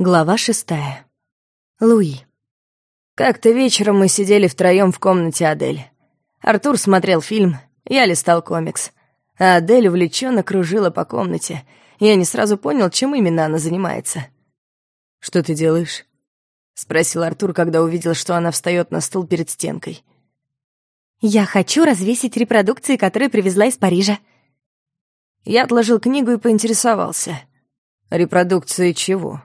Глава шестая. Луи. Как-то вечером мы сидели втроем в комнате Адель. Артур смотрел фильм, я листал комикс. А Адель увлеченно кружила по комнате. Я не сразу понял, чем именно она занимается. «Что ты делаешь?» — спросил Артур, когда увидел, что она встает на стул перед стенкой. «Я хочу развесить репродукции, которые привезла из Парижа». Я отложил книгу и поинтересовался. «Репродукции чего?»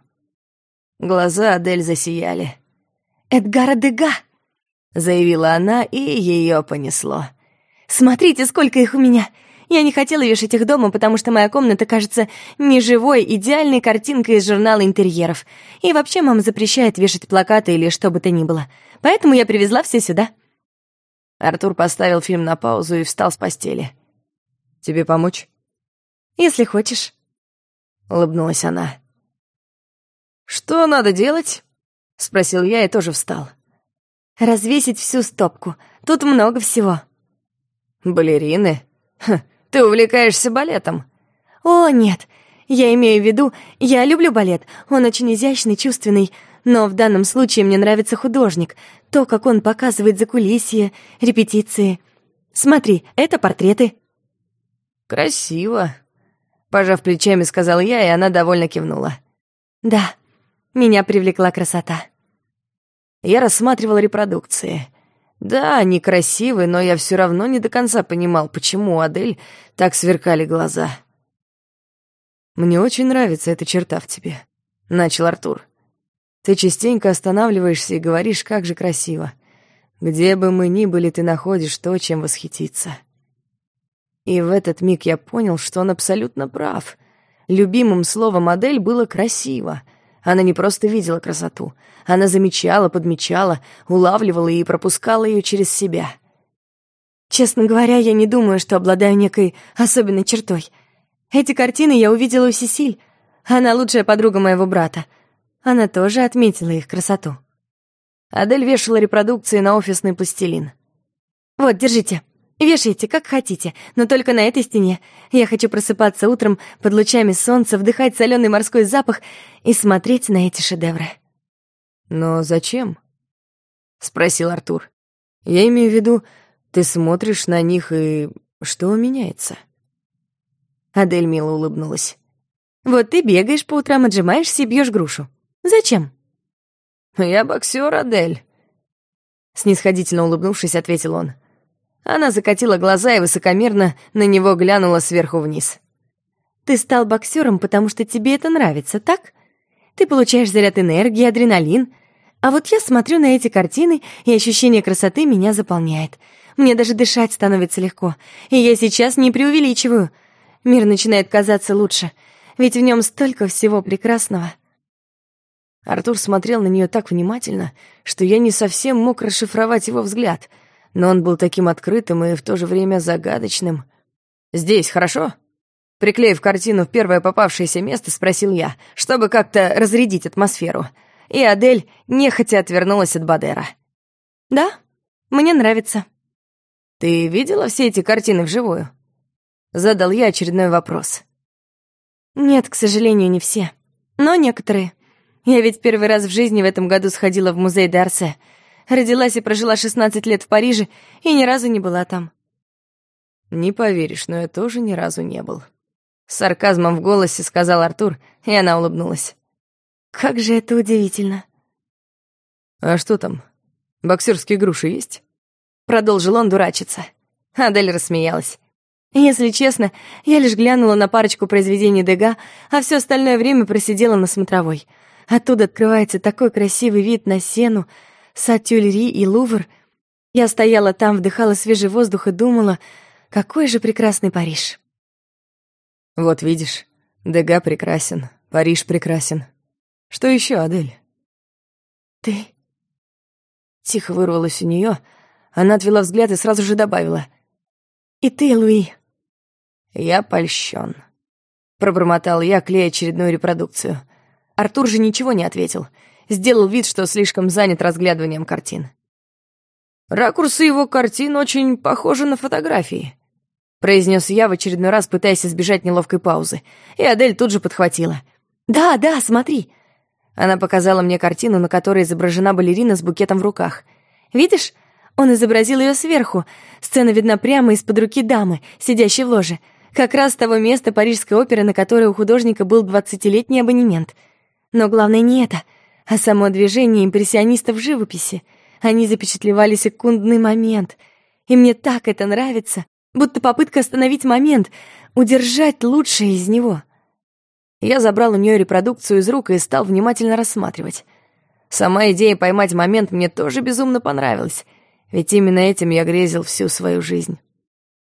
Глаза Адель засияли. «Эдгара Дега!» — заявила она, и ее понесло. «Смотрите, сколько их у меня! Я не хотела вешать их дома, потому что моя комната кажется неживой, идеальной картинкой из журнала интерьеров. И вообще мама запрещает вешать плакаты или что бы то ни было. Поэтому я привезла все сюда». Артур поставил фильм на паузу и встал с постели. «Тебе помочь?» «Если хочешь», — улыбнулась она. «Что надо делать?» — спросил я и тоже встал. «Развесить всю стопку. Тут много всего». «Балерины? Ха, ты увлекаешься балетом?» «О, нет. Я имею в виду, я люблю балет. Он очень изящный, чувственный. Но в данном случае мне нравится художник. То, как он показывает закулисье, репетиции. Смотри, это портреты». «Красиво», — пожав плечами, сказал я, и она довольно кивнула. «Да, меня привлекла красота. Я рассматривал репродукции. Да, они красивые, но я все равно не до конца понимал, почему у Адель так сверкали глаза. «Мне очень нравится эта черта в тебе», — начал Артур. «Ты частенько останавливаешься и говоришь, как же красиво. Где бы мы ни были, ты находишь то, чем восхититься». И в этот миг я понял, что он абсолютно прав. Любимым словом модель было «красиво», она не просто видела красоту. Она замечала, подмечала, улавливала и пропускала ее через себя. Честно говоря, я не думаю, что обладаю некой особенной чертой. Эти картины я увидела у Сесиль. Она лучшая подруга моего брата. Она тоже отметила их красоту. Адель вешала репродукции на офисный пластилин. «Вот, держите. Вешайте, как хотите, но только на этой стене. Я хочу просыпаться утром под лучами солнца, вдыхать соленый морской запах и смотреть на эти шедевры. «Но зачем?» — спросил Артур. «Я имею в виду, ты смотришь на них, и что меняется?» Адель мило улыбнулась. «Вот ты бегаешь по утрам, отжимаешься и бьешь грушу. Зачем?» «Я боксер, Адель», — снисходительно улыбнувшись, ответил он. Она закатила глаза и высокомерно на него глянула сверху вниз. «Ты стал боксером, потому что тебе это нравится, так? Ты получаешь заряд энергии, адреналин. А вот я смотрю на эти картины, и ощущение красоты меня заполняет. Мне даже дышать становится легко. И я сейчас не преувеличиваю. Мир начинает казаться лучше, ведь в нем столько всего прекрасного». Артур смотрел на нее так внимательно, что я не совсем мог расшифровать его взгляд — но он был таким открытым и в то же время загадочным. «Здесь хорошо?» Приклеив картину в первое попавшееся место, спросил я, чтобы как-то разрядить атмосферу. И Адель нехотя отвернулась от Бадера. «Да, мне нравится». «Ты видела все эти картины вживую?» Задал я очередной вопрос. «Нет, к сожалению, не все. Но некоторые. Я ведь первый раз в жизни в этом году сходила в музей Дарсе, Родилась и прожила 16 лет в Париже и ни разу не была там. Не поверишь, но я тоже ни разу не был. С сарказмом в голосе сказал Артур, и она улыбнулась. Как же это удивительно. А что там? Боксерские груши есть? Продолжил он дурачиться. Адель рассмеялась. Если честно, я лишь глянула на парочку произведений Дега, а все остальное время просидела на смотровой. Оттуда открывается такой красивый вид на сену, Сатюльри и Лувр. Я стояла там, вдыхала свежий воздух и думала, какой же прекрасный Париж. Вот видишь, Дега прекрасен, Париж прекрасен. Что еще, Адель? Ты. Тихо вырвалось у нее. Она отвела взгляд и сразу же добавила. И ты, Луи. Я польщен. Пробормотал я, клея очередную репродукцию. Артур же ничего не ответил — сделал вид, что слишком занят разглядыванием картин. «Ракурсы его картин очень похожи на фотографии», — произнес я в очередной раз, пытаясь избежать неловкой паузы, и Адель тут же подхватила. «Да, да, смотри». Она показала мне картину, на которой изображена балерина с букетом в руках. «Видишь? Он изобразил ее сверху. Сцена видна прямо из-под руки дамы, сидящей в ложе. Как раз с того места Парижской оперы, на которое у художника был двадцатилетний абонемент. Но главное не это, а само движение импрессионистов в живописи. Они запечатлевали секундный момент. И мне так это нравится, будто попытка остановить момент, удержать лучшее из него. Я забрал у нее репродукцию из рук и стал внимательно рассматривать. Сама идея поймать момент мне тоже безумно понравилась, ведь именно этим я грезил всю свою жизнь.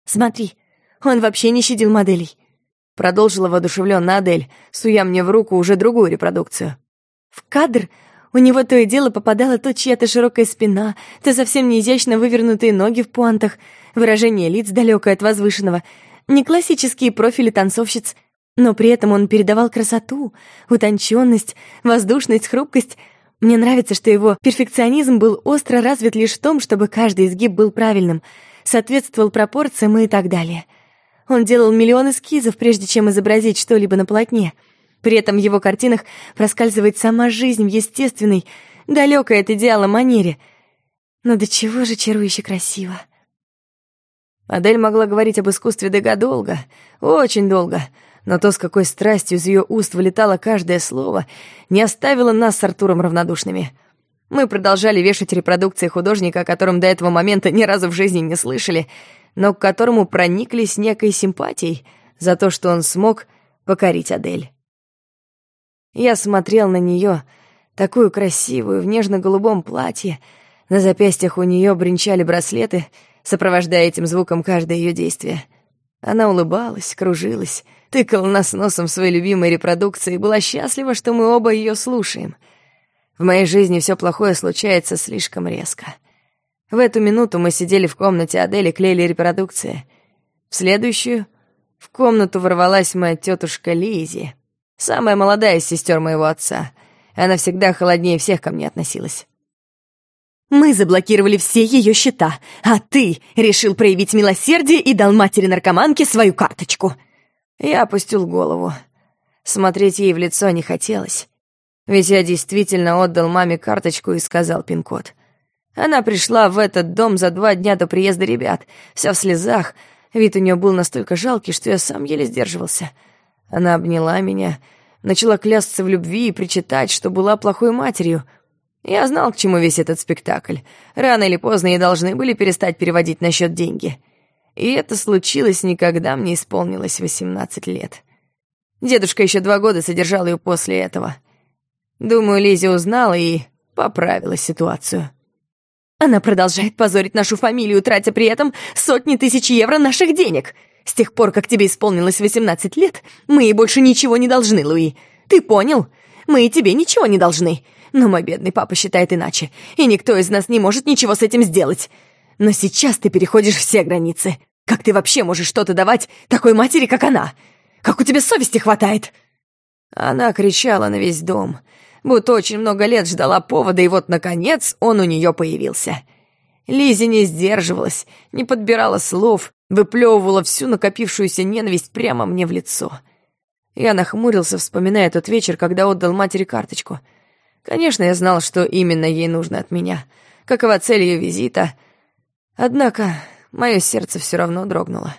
«Смотри, он вообще не щадил моделей», — продолжила воодушевлённо Адель, суя мне в руку уже другую репродукцию. В кадр у него то и дело попадала то чья-то широкая спина, то совсем неизящно вывернутые ноги в пуантах, выражение лиц далекое от возвышенного, не классические профили танцовщиц, но при этом он передавал красоту, утонченность, воздушность, хрупкость. Мне нравится, что его перфекционизм был остро развит лишь в том, чтобы каждый изгиб был правильным, соответствовал пропорциям и так далее. Он делал миллион эскизов, прежде чем изобразить что-либо на полотне. При этом в его картинах проскальзывает сама жизнь в естественной, далекой от идеала манере. Но до чего же чарующе красиво. Адель могла говорить об искусстве Дега долго, очень долго — но то, с какой страстью из ее уст вылетало каждое слово, не оставило нас с Артуром равнодушными. Мы продолжали вешать репродукции художника, о котором до этого момента ни разу в жизни не слышали, но к которому прониклись некой симпатией за то, что он смог покорить Адель. Я смотрел на нее, такую красивую, в нежно-голубом платье. На запястьях у нее бренчали браслеты, сопровождая этим звуком каждое ее действие. Она улыбалась, кружилась, тыкала нас носом в своей любимой репродукции и была счастлива, что мы оба ее слушаем. В моей жизни все плохое случается слишком резко. В эту минуту мы сидели в комнате Адели, клеили репродукции. В следующую в комнату ворвалась моя тетушка Лизи, самая молодая из сестер моего отца. Она всегда холоднее всех ко мне относилась. Мы заблокировали все ее счета, а ты решил проявить милосердие и дал матери-наркоманке свою карточку. Я опустил голову. Смотреть ей в лицо не хотелось. Ведь я действительно отдал маме карточку и сказал пин-код. Она пришла в этот дом за два дня до приезда ребят, вся в слезах. Вид у нее был настолько жалкий, что я сам еле сдерживался. Она обняла меня, начала клясться в любви и причитать, что была плохой матерью. Я знал, к чему весь этот спектакль. Рано или поздно ей должны были перестать переводить на счет деньги. И это случилось не когда мне исполнилось восемнадцать лет. Дедушка еще два года содержал ее после этого. Думаю, Лизи узнала и поправила ситуацию. Она продолжает позорить нашу фамилию, тратя при этом сотни тысяч евро наших денег. С тех пор, как тебе исполнилось восемнадцать лет, мы ей больше ничего не должны, Луи. Ты понял? Мы и тебе ничего не должны. Но мой бедный папа считает иначе, и никто из нас не может ничего с этим сделать. Но сейчас ты переходишь все границы. Как ты вообще можешь что-то давать такой матери, как она? Как у тебя совести хватает?» Она кричала на весь дом, будто очень много лет ждала повода, и вот, наконец, он у нее появился. Лизи не сдерживалась, не подбирала слов, выплевывала всю накопившуюся ненависть прямо мне в лицо. Я нахмурился, вспоминая тот вечер, когда отдал матери карточку. Конечно, я знал, что именно ей нужно от меня, какова цель ее визита, Однако мое сердце все равно дрогнуло.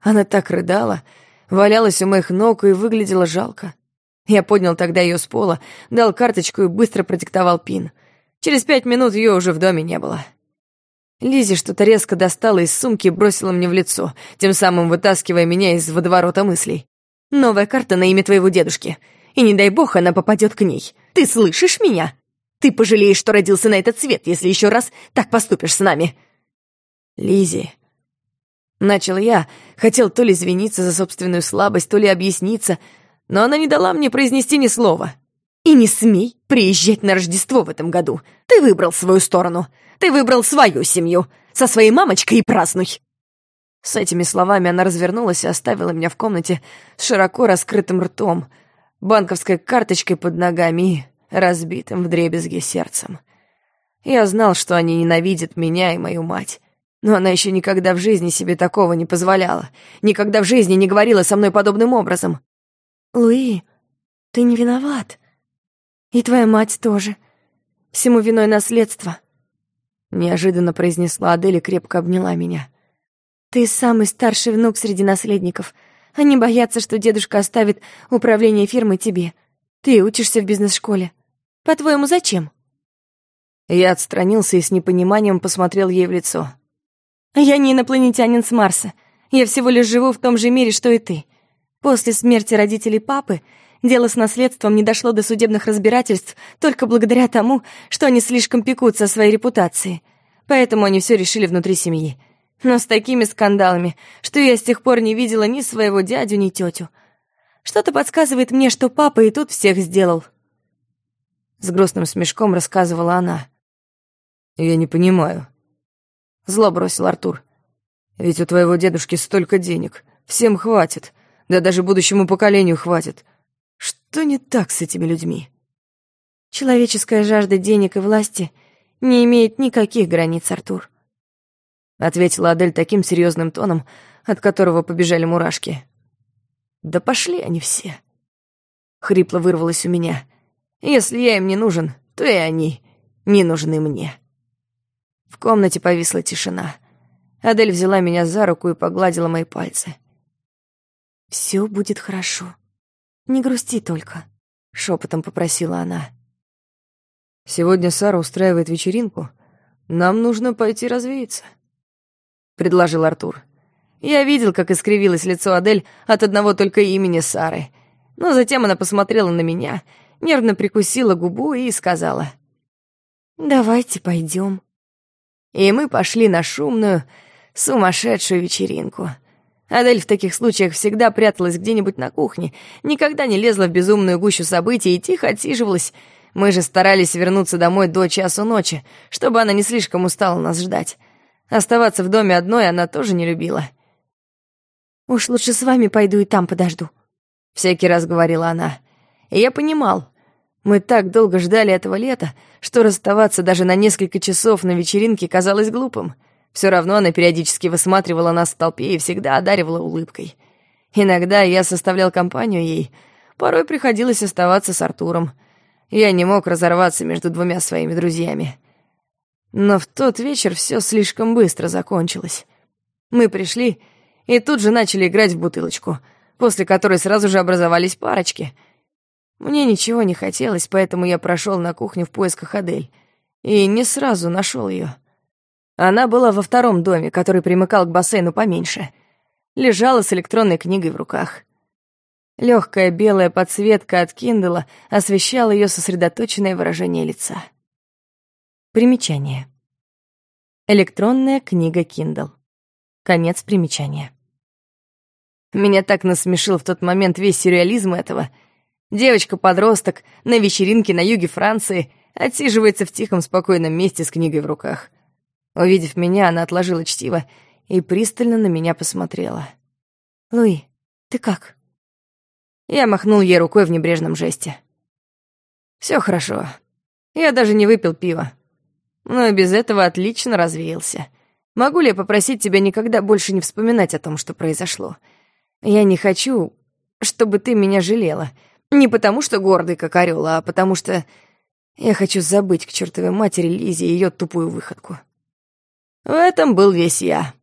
Она так рыдала, валялась у моих ног и выглядела жалко. Я поднял тогда ее с пола, дал карточку и быстро продиктовал пин. Через пять минут ее уже в доме не было. Лизи что-то резко достала из сумки и бросила мне в лицо, тем самым вытаскивая меня из водоворота мыслей. «Новая карта на имя твоего дедушки. И не дай бог она попадет к ней. Ты слышишь меня? Ты пожалеешь, что родился на этот свет, если еще раз так поступишь с нами». Лизи. Начал я, хотел то ли извиниться за собственную слабость, то ли объясниться, но она не дала мне произнести ни слова. «И не смей приезжать на Рождество в этом году. Ты выбрал свою сторону. Ты выбрал свою семью. Со своей мамочкой и празднуй». С этими словами она развернулась и оставила меня в комнате с широко раскрытым ртом, банковской карточкой под ногами и разбитым вдребезги сердцем. Я знал, что они ненавидят меня и мою мать. Но она еще никогда в жизни себе такого не позволяла. Никогда в жизни не говорила со мной подобным образом. «Луи, ты не виноват», И твоя мать тоже. Всему виной наследство. Неожиданно произнесла Адель и крепко обняла меня. Ты самый старший внук среди наследников. Они боятся, что дедушка оставит управление фирмой тебе. Ты учишься в бизнес-школе. По-твоему, зачем? Я отстранился и с непониманием посмотрел ей в лицо. Я не инопланетянин с Марса. Я всего лишь живу в том же мире, что и ты. После смерти родителей папы дело с наследством не дошло до судебных разбирательств только благодаря тому, что они слишком пекутся о своей репутации. Поэтому они все решили внутри семьи. Но с такими скандалами, что я с тех пор не видела ни своего дядю, ни тетю. Что-то подсказывает мне, что папа и тут всех сделал. С грустным смешком рассказывала она. «Я не понимаю». Зло бросил Артур. «Ведь у твоего дедушки столько денег. Всем хватит. Да даже будущему поколению хватит. Что не так с этими людьми?» «Человеческая жажда денег и власти не имеет никаких границ, Артур», ответила Адель таким серьезным тоном, от которого побежали мурашки. «Да пошли они все!» Хрипло вырвалось у меня. «Если я им не нужен, то и они не нужны мне». В комнате повисла тишина. Адель взяла меня за руку и погладила мои пальцы. «Все будет хорошо. Не грусти только», — шепотом попросила она. «Сегодня Сара устраивает вечеринку. Нам нужно пойти развеяться», — предложил Артур. Я видел, как искривилось лицо Адель от одного только имени Сары. Но затем она посмотрела на меня, нервно прикусила губу и сказала. «Давайте пойдем. И мы пошли на шумную, сумасшедшую вечеринку. Адель в таких случаях всегда пряталась где-нибудь на кухне, никогда не лезла в безумную гущу событий и тихо отсиживалась. Мы же старались вернуться домой до часу ночи, чтобы она не слишком устала нас ждать. Оставаться в доме одной она тоже не любила. «Уж лучше с вами пойду и там подожду», — всякий раз говорила она. И я понимал, мы так долго ждали этого лета, что расставаться даже на несколько часов на вечеринке казалось глупым. Все равно она периодически высматривала нас в толпе и всегда одаривала улыбкой. Иногда я составлял компанию ей, порой приходилось оставаться с Артуром. Я не мог разорваться между двумя своими друзьями. Но в тот вечер все слишком быстро закончилось. Мы пришли и тут же начали играть в бутылочку, после которой сразу же образовались парочки — мне ничего не хотелось, поэтому я прошел на кухню в поисках Адель. И не сразу нашел ее. Она была во втором доме, который примыкал к бассейну поменьше. Лежала с электронной книгой в руках. Легкая белая подсветка от Киндала освещала ее сосредоточенное выражение лица. Примечание. Электронная книга Kindle. Конец примечания. Меня так насмешил в тот момент весь сюрреализм этого — Девочка-подросток на вечеринке на юге Франции отсиживается в тихом спокойном месте с книгой в руках. Увидев меня, она отложила чтиво и пристально на меня посмотрела. «Луи, ты как?» Я махнул ей рукой в небрежном жесте. Все хорошо. Я даже не выпил пива. Но и без этого отлично развеялся. Могу ли я попросить тебя никогда больше не вспоминать о том, что произошло? Я не хочу, чтобы ты меня жалела». Не потому что гордый, как орел, а потому что я хочу забыть к чертовой матери Лизе ее тупую выходку. В этом был весь я.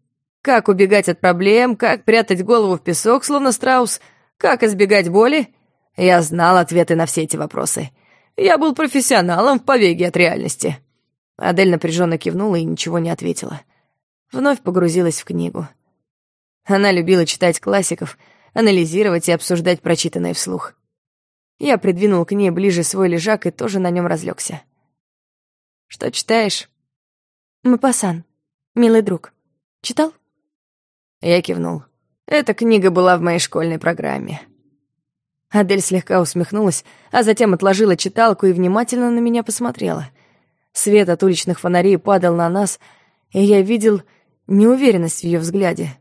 Как убегать от проблем, как прятать голову в песок, словно страус, как избегать боли. Я знал ответы на все эти вопросы. Я был профессионалом в побеге от реальности. Адель напряженно кивнула и ничего не ответила. Вновь погрузилась в книгу. Она любила читать классиков, анализировать и обсуждать прочитанное вслух. Я придвинул к ней ближе свой лежак и тоже на нем разлегся. «Что читаешь?» «Мапасан, милый друг. Читал?» Я кивнул. Эта книга была в моей школьной программе. Адель слегка усмехнулась, а затем отложила читалку и внимательно на меня посмотрела. Свет от уличных фонарей падал на нас, и я видел неуверенность в ее взгляде.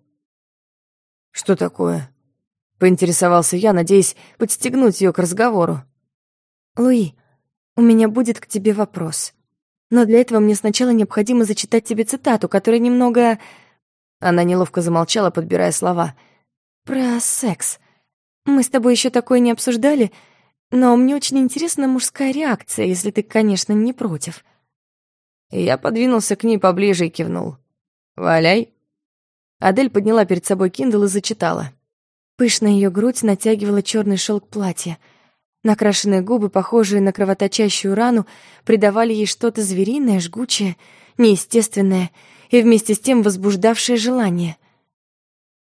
«Что такое?» Поинтересовался я, надеясь подстегнуть ее к разговору. «Луи, у меня будет к тебе вопрос. Но для этого мне сначала необходимо зачитать тебе цитату, которая немного...» Она неловко замолчала, подбирая слова. «Про секс. Мы с тобой еще такое не обсуждали. Но мне очень интересна мужская реакция, если ты, конечно, не против. Я подвинулся к ней поближе и кивнул. «Валяй». Адель подняла перед собой киндл и зачитала. Пышная ее грудь натягивала черный шелк платья. Накрашенные губы, похожие на кровоточащую рану, придавали ей что-то звериное, жгучее, неестественное и вместе с тем возбуждавшее желание.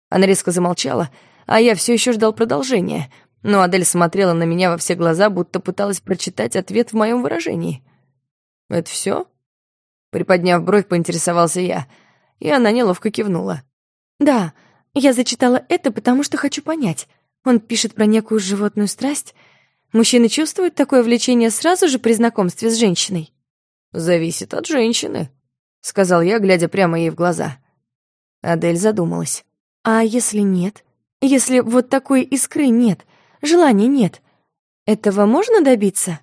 Она резко замолчала, а я все еще ждал продолжения, но Адель смотрела на меня во все глаза, будто пыталась прочитать ответ в моем выражении. «Это все? Приподняв бровь, поинтересовался я, и она неловко кивнула. «Да, я зачитала это, потому что хочу понять. Он пишет про некую животную страсть. Мужчины чувствуют такое влечение сразу же при знакомстве с женщиной?» «Зависит от женщины», — сказал я, глядя прямо ей в глаза. Адель задумалась. «А если нет? Если вот такой искры нет, желания нет, этого можно добиться?»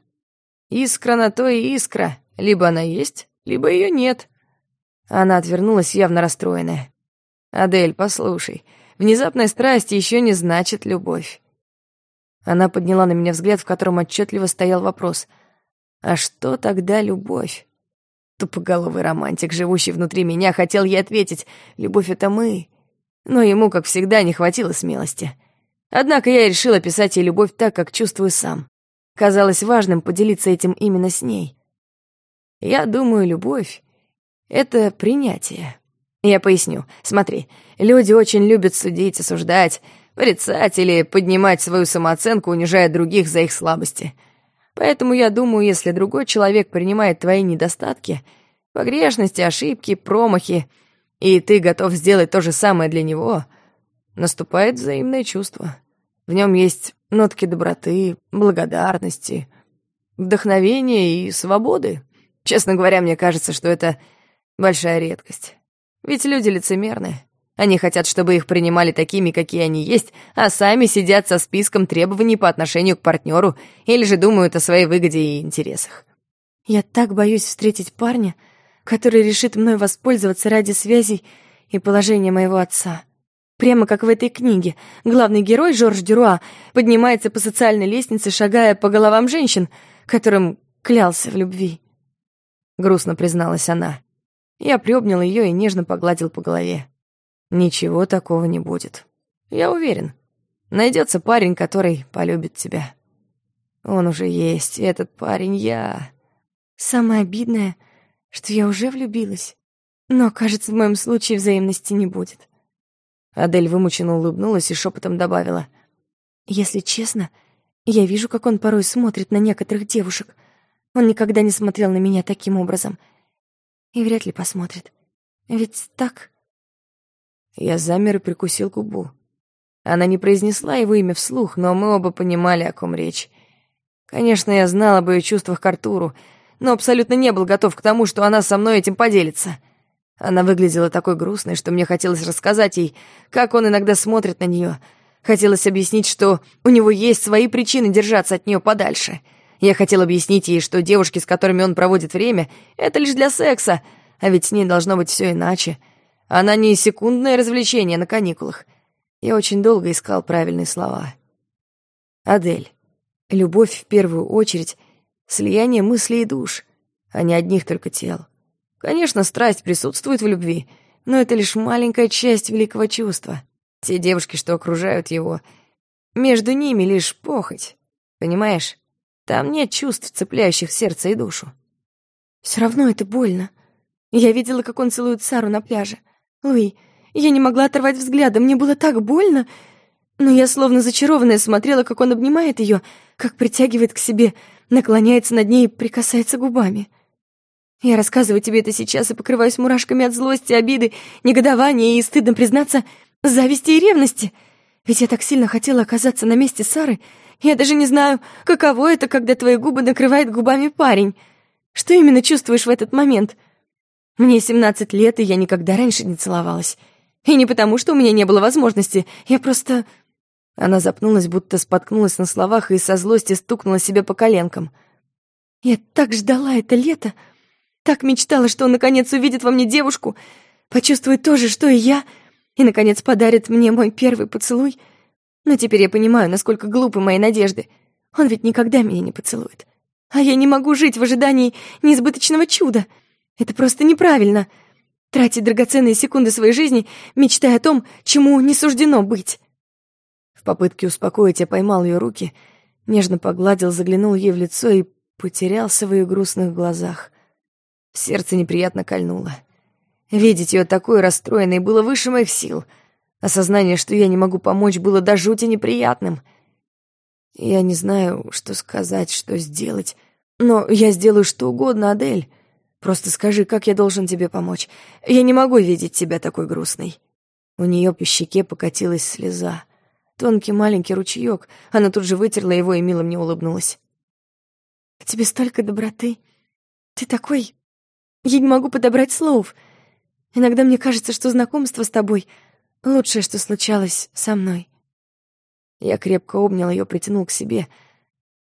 «Искра на то и искра. Либо она есть, либо ее нет». Она отвернулась, явно расстроенная. «Адель, послушай, внезапная страсть еще не значит любовь». Она подняла на меня взгляд, в котором отчетливо стоял вопрос. «А что тогда любовь?» Тупоголовый романтик, живущий внутри меня, хотел ей ответить «Любовь — это мы». Но ему, как всегда, не хватило смелости. Однако я решила писать ей любовь так, как чувствую сам. Казалось важным поделиться этим именно с ней. Я думаю, любовь — это принятие. Я поясню. Смотри, люди очень любят судить, осуждать, порицать или поднимать свою самооценку, унижая других за их слабости. Поэтому я думаю, если другой человек принимает твои недостатки, погрешности, ошибки, промахи, и ты готов сделать то же самое для него, наступает взаимное чувство. В нем есть нотки доброты, благодарности, вдохновения и свободы. Честно говоря, мне кажется, что это большая редкость. Ведь люди лицемерны. Они хотят, чтобы их принимали такими, какие они есть, а сами сидят со списком требований по отношению к партнеру или же думают о своей выгоде и интересах. Я так боюсь встретить парня, который решит мной воспользоваться ради связей и положения моего отца. Прямо как в этой книге. Главный герой, Жорж Дюруа, поднимается по социальной лестнице, шагая по головам женщин, которым клялся в любви. Грустно призналась она. Я приобнял ее и нежно погладил по голове. Ничего такого не будет. Я уверен. Найдется парень, который полюбит тебя. Он уже есть, этот парень я. Самое обидное, что я уже влюбилась. Но, кажется, в моем случае взаимности не будет. Адель вымученно улыбнулась и шепотом добавила. Если честно, я вижу, как он порой смотрит на некоторых девушек. Он никогда не смотрел на меня таким образом — и вряд ли посмотрит. Ведь так...» Я замер и прикусил губу. Она не произнесла его имя вслух, но мы оба понимали, о ком речь. Конечно, я знал об ее чувствах к Артуру, но абсолютно не был готов к тому, что она со мной этим поделится. Она выглядела такой грустной, что мне хотелось рассказать ей, как он иногда смотрит на нее. Хотелось объяснить, что у него есть свои причины держаться от нее подальше — я хотел объяснить ей, что девушки, с которыми он проводит время, это лишь для секса, а ведь с ней должно быть все иначе. Она не секундное развлечение на каникулах. Я очень долго искал правильные слова. Адель. Любовь в первую очередь — слияние мыслей и душ, а не одних только тел. Конечно, страсть присутствует в любви, но это лишь маленькая часть великого чувства. Те девушки, что окружают его, между ними лишь похоть. Понимаешь? Там нет чувств, цепляющих сердце и душу. Все равно это больно. Я видела, как он целует Сару на пляже. Луи, я не могла оторвать взгляда, мне было так больно. Но я словно зачарованная смотрела, как он обнимает ее, как притягивает к себе, наклоняется над ней и прикасается губами. Я рассказываю тебе это сейчас и покрываюсь мурашками от злости, обиды, негодования и, стыдно признаться, зависти и ревности. Ведь я так сильно хотела оказаться на месте Сары, я даже не знаю, каково это, когда твои губы накрывает губами парень. Что именно чувствуешь в этот момент? Мне 17 лет, и я никогда раньше не целовалась. И не потому, что у меня не было возможности, я просто...» Она запнулась, будто споткнулась на словах и со злости стукнула себе по коленкам. «Я так ждала это лето, так мечтала, что он наконец увидит во мне девушку, почувствует то же, что и я, и, наконец, подарит мне мой первый поцелуй — но теперь я понимаю, насколько глупы мои надежды. Он ведь никогда меня не поцелует. А я не могу жить в ожидании неизбыточного чуда. Это просто неправильно. Тратить драгоценные секунды своей жизни, мечтая о том, чему не суждено быть. В попытке успокоить я поймал ее руки, нежно погладил, заглянул ей в лицо и потерялся в ее грустных глазах. Сердце неприятно кольнуло. Видеть ее такой расстроенной было выше моих сил. Осознание, что я не могу помочь, было до жути неприятным. Я не знаю, что сказать, что сделать, но я сделаю что угодно, Адель. Просто скажи, как я должен тебе помочь? Я не могу видеть тебя такой грустной». У нее по щеке покатилась слеза. Тонкий маленький ручеек. Она тут же вытерла его и мило мне улыбнулась. «К тебе столько доброты. Ты такой... Я не могу подобрать слов. Иногда мне кажется, что знакомство с тобой — лучшее, что случалось со мной». Я крепко обнял ее, притянул к себе,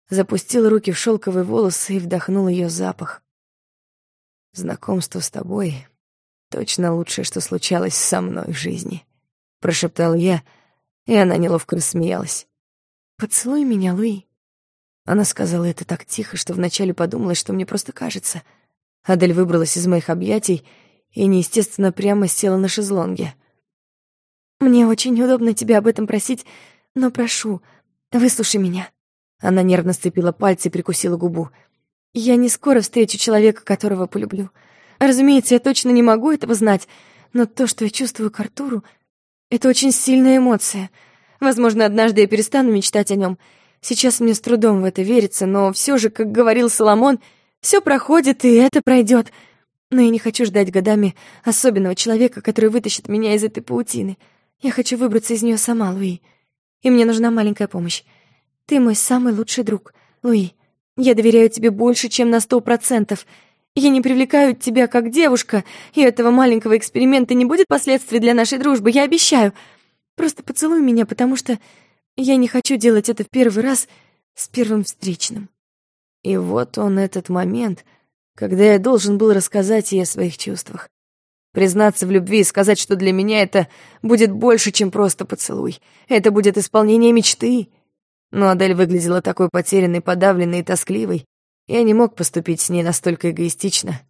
запустил руки в шелковые волосы и вдохнул ее запах. «Знакомство с тобой — точно лучшее, что случалось со мной в жизни», — прошептал я, и она неловко рассмеялась. «Поцелуй меня, Луи». Она сказала это так тихо, что вначале подумала, что мне просто кажется. Адель выбралась из моих объятий и неестественно прямо села на шезлонге. «Мне очень неудобно тебя об этом просить, но прошу, выслушай меня». Она нервно сцепила пальцы и прикусила губу. Я не скоро встречу человека, которого полюблю. Разумеется, я точно не могу этого знать, но то, что я чувствую к Артуру, это очень сильная эмоция. Возможно, однажды я перестану мечтать о нем. Сейчас мне с трудом в это верится, но все же, как говорил Соломон, все проходит, и это пройдет. Но я не хочу ждать годами особенного человека, который вытащит меня из этой паутины. Я хочу выбраться из нее сама, Луи. И мне нужна маленькая помощь. Ты мой самый лучший друг, Луи. Я доверяю тебе больше, чем на сто процентов. Я не привлекаю тебя как девушка, и этого маленького эксперимента не будет последствий для нашей дружбы, я обещаю. Просто поцелуй меня, потому что я не хочу делать это в первый раз с первым встречным». И вот он этот момент, когда я должен был рассказать ей о своих чувствах. Признаться в любви и сказать, что для меня это будет больше, чем просто поцелуй. Это будет исполнение мечты. Но Адель выглядела такой потерянной, подавленной и тоскливой. Я не мог поступить с ней настолько эгоистично.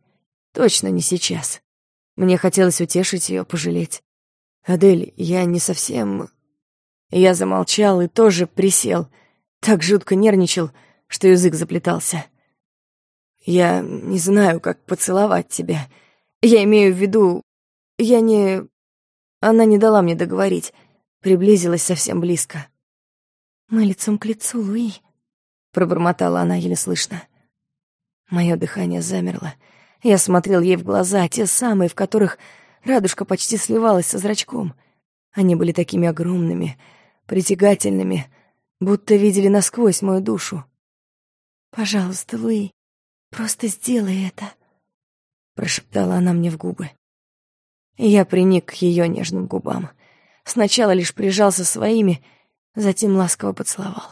Точно не сейчас. Мне хотелось утешить ее, пожалеть. «Адель, я не совсем...» Я замолчал и тоже присел. Так жутко нервничал, что язык заплетался. «Я не знаю, как поцеловать тебя. Я имею в виду... Я не...» Она не дала мне договорить. Приблизилась совсем близко. «Мы лицом к лицу, Луи», — пробормотала она еле слышно. Мое дыхание замерло. Я смотрел ей в глаза, те самые, в которых радужка почти сливалась со зрачком. Они были такими огромными, притягательными, будто видели насквозь мою душу. «Пожалуйста, Луи, просто сделай это», — прошептала она мне в губы. Я приник к ее нежным губам. Сначала лишь прижался своими — затем ласково поцеловал.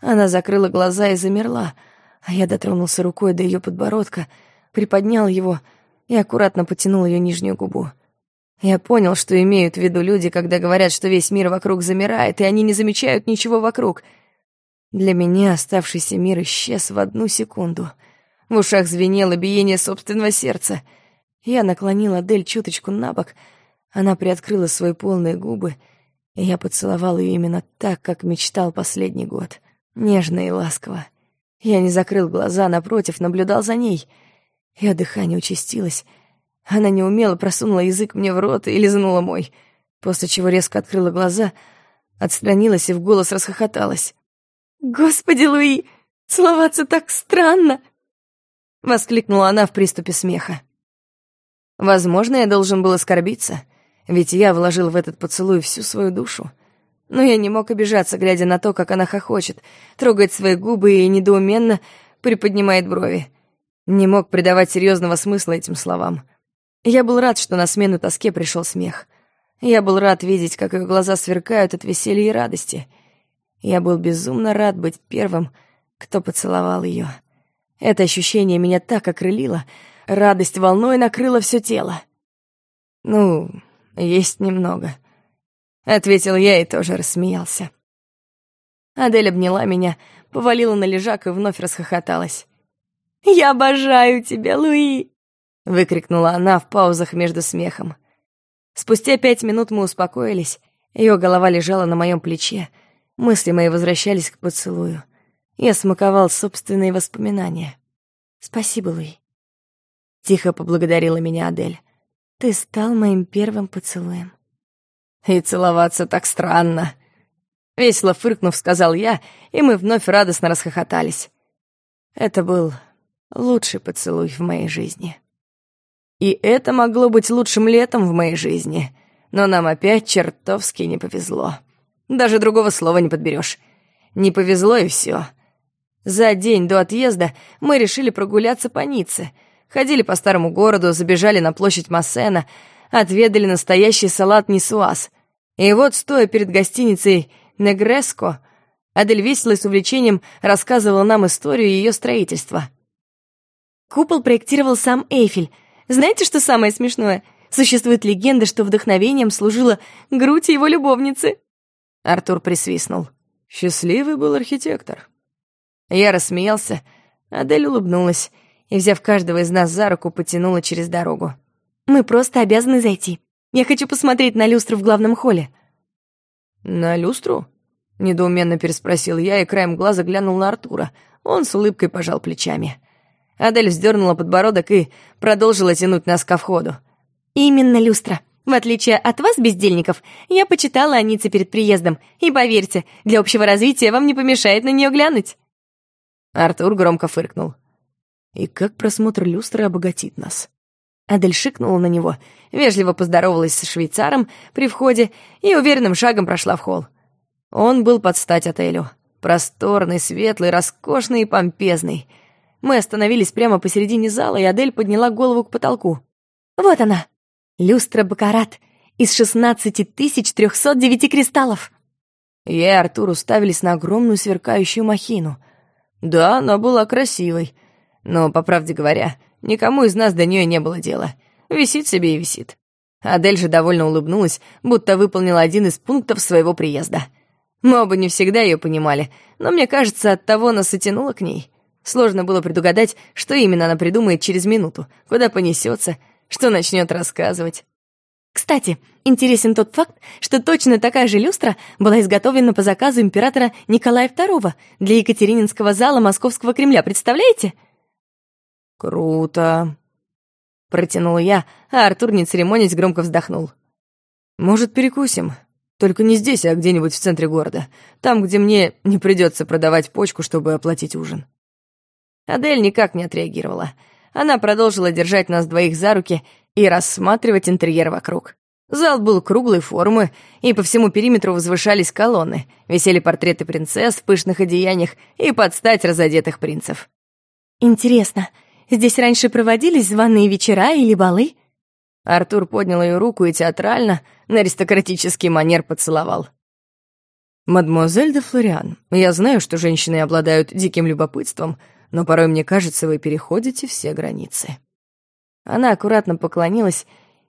Она закрыла глаза и замерла, а я дотронулся рукой до ее подбородка, приподнял его и аккуратно потянул ее нижнюю губу. Я понял, что имеют в виду люди, когда говорят, что весь мир вокруг замирает, и они не замечают ничего вокруг. Для меня оставшийся мир исчез в одну секунду. В ушах звенело биение собственного сердца. Я наклонила Дель чуточку на бок, она приоткрыла свои полные губы — я поцеловал ее именно так, как мечтал последний год. Нежно и ласково. Я не закрыл глаза, напротив, наблюдал за ней. Ее дыхание участилось. Она неумело просунула язык мне в рот и лизнула мой, после чего резко открыла глаза, отстранилась и в голос расхохоталась. «Господи, Луи, целоваться так странно!» Воскликнула она в приступе смеха. Возможно, я должен был оскорбиться — ведь я вложил в этот поцелуй всю свою душу. Но я не мог обижаться, глядя на то, как она хохочет, трогает свои губы и недоуменно приподнимает брови. Не мог придавать серьезного смысла этим словам. Я был рад, что на смену тоске пришел смех. Я был рад видеть, как ее глаза сверкают от веселья и радости. Я был безумно рад быть первым, кто поцеловал ее. Это ощущение меня так окрылило, радость волной накрыла все тело. Ну, «Есть немного», — ответил я и тоже рассмеялся. Адель обняла меня, повалила на лежак и вновь расхохоталась. «Я обожаю тебя, Луи!» — выкрикнула она в паузах между смехом. Спустя пять минут мы успокоились, ее голова лежала на моем плече, мысли мои возвращались к поцелую. Я смаковал собственные воспоминания. «Спасибо, Луи». Тихо поблагодарила меня Адель. «Ты стал моим первым поцелуем». «И целоваться так странно», — весело фыркнув, сказал я, и мы вновь радостно расхохотались. Это был лучший поцелуй в моей жизни. И это могло быть лучшим летом в моей жизни, но нам опять чертовски не повезло. Даже другого слова не подберешь. Не повезло и все. За день до отъезда мы решили прогуляться по Ницце. Ходили по старому городу, забежали на площадь Массена, отведали настоящий салат Нисуаз. И вот, стоя перед гостиницей Негреско, Адель весело и с увлечением рассказывала нам историю ее строительства. Купол проектировал сам Эйфель. Знаете, что самое смешное? Существует легенда, что вдохновением служила грудь его любовницы. Артур присвистнул. Счастливый был архитектор. Я рассмеялся, Адель улыбнулась и, взяв каждого из нас за руку, потянула через дорогу. «Мы просто обязаны зайти. Я хочу посмотреть на люстру в главном холле». «На люстру?» — недоуменно переспросил я и краем глаза глянул на Артура. Он с улыбкой пожал плечами. Адель вздернула подбородок и продолжила тянуть нас ко входу. «Именно люстра. В отличие от вас, бездельников, я почитала о Ницце перед приездом, и поверьте, для общего развития вам не помешает на нее глянуть». Артур громко фыркнул. «И как просмотр люстры обогатит нас?» Адель шикнула на него, вежливо поздоровалась с швейцаром при входе и уверенным шагом прошла в холл. Он был под стать отелю. Просторный, светлый, роскошный и помпезный. Мы остановились прямо посередине зала, и Адель подняла голову к потолку. «Вот она! Люстра Бакарат из 16 309 кристаллов!» Я и Артур уставились на огромную сверкающую махину. Да, она была красивой. Но, по правде говоря, никому из нас до нее не было дела. Висит себе и висит. Адель же довольно улыбнулась, будто выполнила один из пунктов своего приезда. Мы оба не всегда ее понимали, но мне кажется, от того нас и тянуло к ней. Сложно было предугадать, что именно она придумает через минуту, куда понесется, что начнет рассказывать. Кстати, интересен тот факт, что точно такая же люстра была изготовлена по заказу императора Николая II для Екатерининского зала Московского Кремля, представляете? «Круто!» — протянул я, а Артур, не церемонясь, громко вздохнул. «Может, перекусим? Только не здесь, а где-нибудь в центре города. Там, где мне не придется продавать почку, чтобы оплатить ужин». Адель никак не отреагировала. Она продолжила держать нас двоих за руки и рассматривать интерьер вокруг. Зал был круглой формы, и по всему периметру возвышались колонны, висели портреты принцесс в пышных одеяниях и под стать разодетых принцев. «Интересно, здесь раньше проводились званые вечера или балы?» Артур поднял ее руку и театрально, на аристократический манер поцеловал. «Мадемуазель де Флориан, я знаю, что женщины обладают диким любопытством, но порой мне кажется, вы переходите все границы». Она аккуратно поклонилась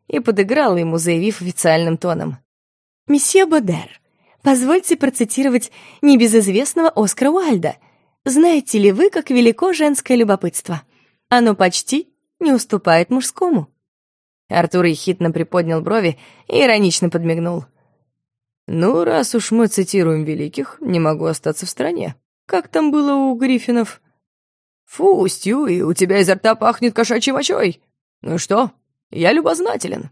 и подыграла ему, заявив официальным тоном. «Месье Бодер, позвольте процитировать небезызвестного Оскара Уальда. Знаете ли вы, как велико женское любопытство? Оно почти не уступает мужскому». Артур ехидно приподнял брови и иронично подмигнул. «Ну, раз уж мы цитируем великих, не могу остаться в стране. Как там было у Гриффинов?» «Фу, Стюи, у тебя изо рта пахнет кошачьей мочой!» «Ну что, я любознателен».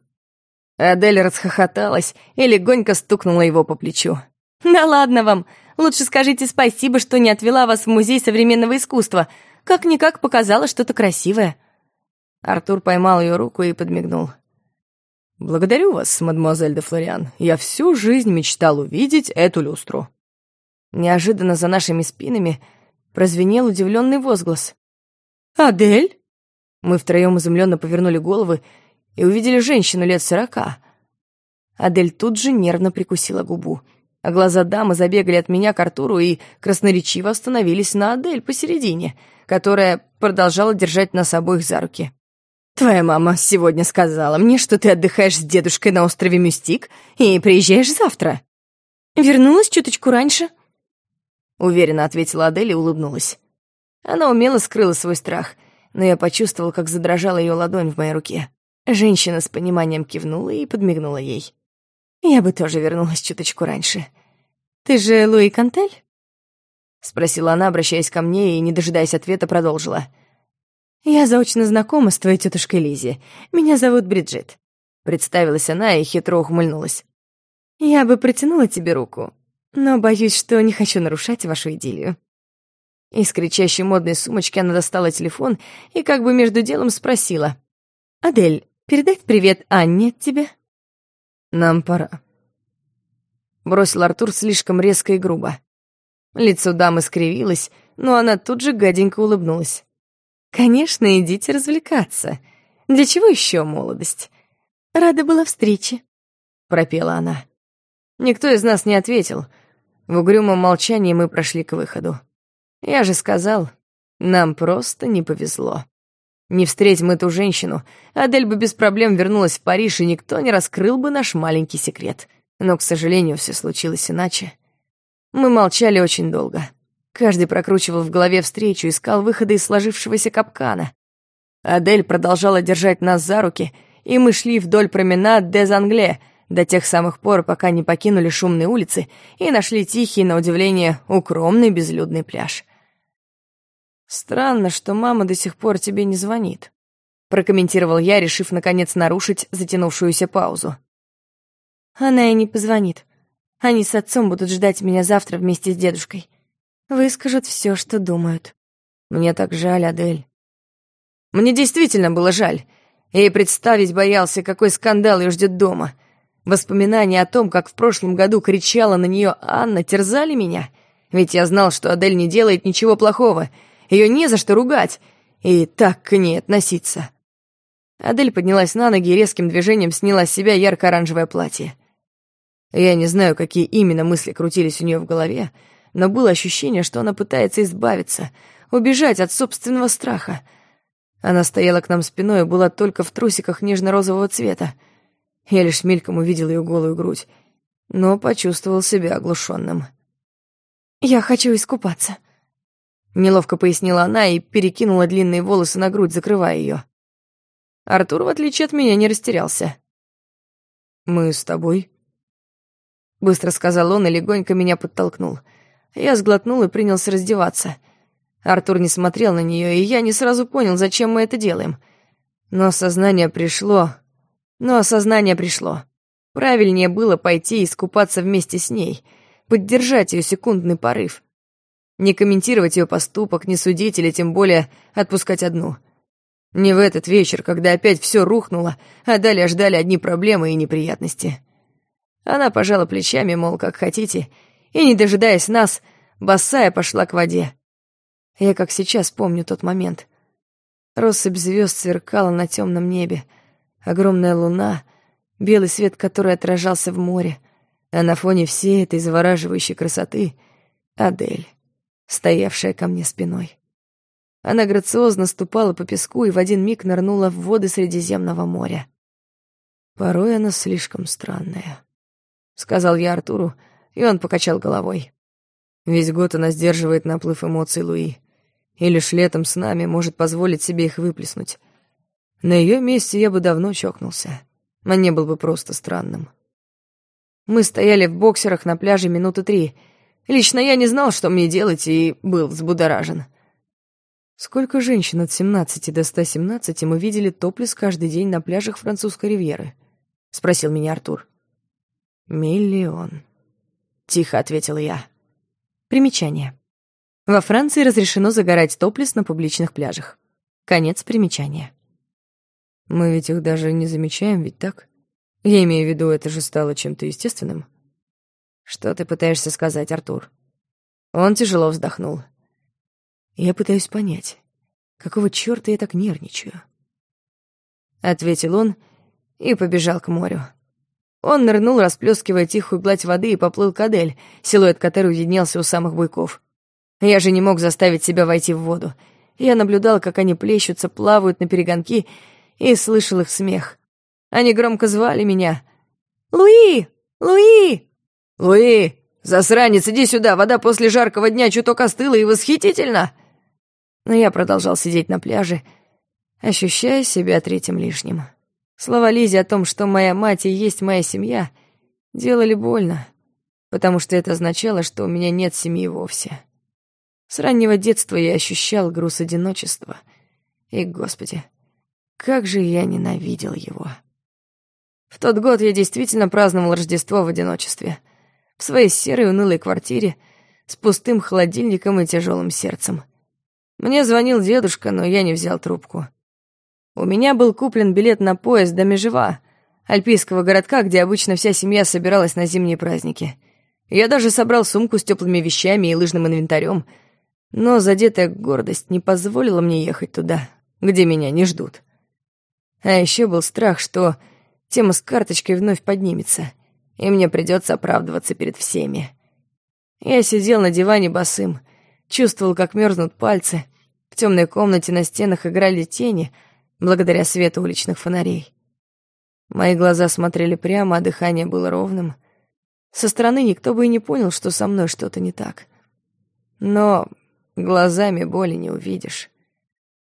Адель расхохоталась и легонько стукнула его по плечу. «Да ладно вам. Лучше скажите спасибо, что не отвела вас в музей современного искусства. Как-никак показала что-то красивое». Артур поймал ее руку и подмигнул. «Благодарю вас, мадемуазель де Флориан. Я всю жизнь мечтал увидеть эту люстру». Неожиданно за нашими спинами прозвенел удивленный возглас. «Адель?» Мы втроем изумленно повернули головы и увидели женщину лет сорока. Адель тут же нервно прикусила губу, а глаза дамы забегали от меня к Артуру и красноречиво остановились на Адель посередине, которая продолжала держать нас обоих за руки. «Твоя мама сегодня сказала мне, что ты отдыхаешь с дедушкой на острове Мюстик и приезжаешь завтра». «Вернулась чуточку раньше», — уверенно ответила Адель и улыбнулась. Она умело скрыла свой страх, но я почувствовал, как задрожала ее ладонь в моей руке. Женщина с пониманием кивнула и подмигнула ей. Я бы тоже вернулась чуточку раньше. «Ты же Луи Кантель?» — спросила она, обращаясь ко мне, и, не дожидаясь ответа, продолжила. «Я заочно знакома с твоей тетушкой Лизи. Меня зовут Бриджит». Представилась она и хитро ухмыльнулась. «Я бы протянула тебе руку, но боюсь, что не хочу нарушать вашу идиллию». Из кричащей модной сумочки она достала телефон и как бы между делом спросила. «Адель, передать привет Анне от тебя?» «Нам пора». Бросил Артур слишком резко и грубо. Лицо дамы скривилось, но она тут же гаденько улыбнулась. «Конечно, идите развлекаться. Для чего еще молодость? Рада была встрече», — пропела она. Никто из нас не ответил. В угрюмом молчании мы прошли к выходу. Я же сказал, нам просто не повезло. Не встреть мы эту женщину, Адель бы без проблем вернулась в Париж, и никто не раскрыл бы наш маленький секрет. Но, к сожалению, все случилось иначе. Мы молчали очень долго. Каждый прокручивал в голове встречу, искал выхода из сложившегося капкана. Адель продолжала держать нас за руки, и мы шли вдоль променад Дезангле до тех самых пор, пока не покинули шумные улицы и нашли тихий, на удивление, укромный безлюдный пляж. «Странно, что мама до сих пор тебе не звонит», — прокомментировал я, решив, наконец, нарушить затянувшуюся паузу. «Она и не позвонит. Они с отцом будут ждать меня завтра вместе с дедушкой. Выскажут все, что думают». «Мне так жаль, Адель». Мне действительно было жаль. И представить боялся, какой скандал ее ждет дома. Воспоминания о том, как в прошлом году кричала на нее Анна, терзали меня. Ведь я знал, что Адель не делает ничего плохого — ее не за что ругать и так к ней относиться. Адель поднялась на ноги и резким движением сняла с себя ярко-оранжевое платье. Я не знаю, какие именно мысли крутились у нее в голове, но было ощущение, что она пытается избавиться, убежать от собственного страха. Она стояла к нам спиной и была только в трусиках нежно-розового цвета. Я лишь мельком увидел ее голую грудь, но почувствовал себя оглушенным. «Я хочу искупаться», Неловко пояснила она и перекинула длинные волосы на грудь, закрывая ее. Артур, в отличие от меня, не растерялся. «Мы с тобой?» Быстро сказал он и легонько меня подтолкнул. Я сглотнул и принялся раздеваться. Артур не смотрел на нее, и я не сразу понял, зачем мы это делаем. Но осознание пришло. Но осознание пришло. Правильнее было пойти и искупаться вместе с ней, поддержать ее секундный порыв. Не комментировать ее поступок, не судить или тем более отпускать одну. Не в этот вечер, когда опять все рухнуло, а далее ждали одни проблемы и неприятности. Она пожала плечами, мол, как хотите, и, не дожидаясь нас, босая пошла к воде. Я как сейчас помню тот момент. Россыпь звезд сверкала на темном небе, огромная луна, белый свет которой отражался в море, а на фоне всей этой завораживающей красоты — Адель стоявшая ко мне спиной. Она грациозно ступала по песку и в один миг нырнула в воды Средиземного моря. «Порой она слишком странная», — сказал я Артуру, и он покачал головой. «Весь год она сдерживает наплыв эмоций Луи, и лишь летом с нами может позволить себе их выплеснуть. На ее месте я бы давно чокнулся, а не был бы просто странным». Мы стояли в боксерах на пляже минуты три — Лично я не знал, что мне делать, и был взбудоражен. Сколько женщин от 17 до 117 мы видели топлес каждый день на пляжах французской ривьеры? Спросил меня Артур. Миллион. Тихо ответила я. Примечание. Во Франции разрешено загорать топлес на публичных пляжах. Конец примечания. Мы ведь их даже не замечаем, ведь так? Я имею в виду, это же стало чем-то естественным. «Что ты пытаешься сказать, Артур?» Он тяжело вздохнул. «Я пытаюсь понять, какого чёрта я так нервничаю?» Ответил он и побежал к морю. Он нырнул, расплескивая тихую гладь воды, и поплыл к Адель, силуэт которой виднелся у самых буйков. Я же не мог заставить себя войти в воду. Я наблюдал, как они плещутся, плавают на перегонки, и слышал их смех. Они громко звали меня. «Луи! Луи!» «Луи! «Засранец, иди сюда, вода после жаркого дня чуток остыла и восхитительно!» Но я продолжал сидеть на пляже, ощущая себя третьим лишним. Слова Лизи о том, что моя мать и есть моя семья, делали больно, потому что это означало, что у меня нет семьи вовсе. С раннего детства я ощущал груз одиночества. И, господи, как же я ненавидел его. В тот год я действительно праздновал Рождество в одиночестве — в своей серой унылой квартире с пустым холодильником и тяжелым сердцем. Мне звонил дедушка, но я не взял трубку. У меня был куплен билет на поезд до Межева, альпийского городка, где обычно вся семья собиралась на зимние праздники. Я даже собрал сумку с теплыми вещами и лыжным инвентарем, но задетая гордость не позволила мне ехать туда, где меня не ждут. А еще был страх, что тема с карточкой вновь поднимется — и мне придется оправдываться перед всеми. Я сидел на диване босым, чувствовал, как мерзнут пальцы. В темной комнате на стенах играли тени, благодаря свету уличных фонарей. Мои глаза смотрели прямо, а дыхание было ровным. Со стороны никто бы и не понял, что со мной что-то не так. Но глазами боли не увидишь.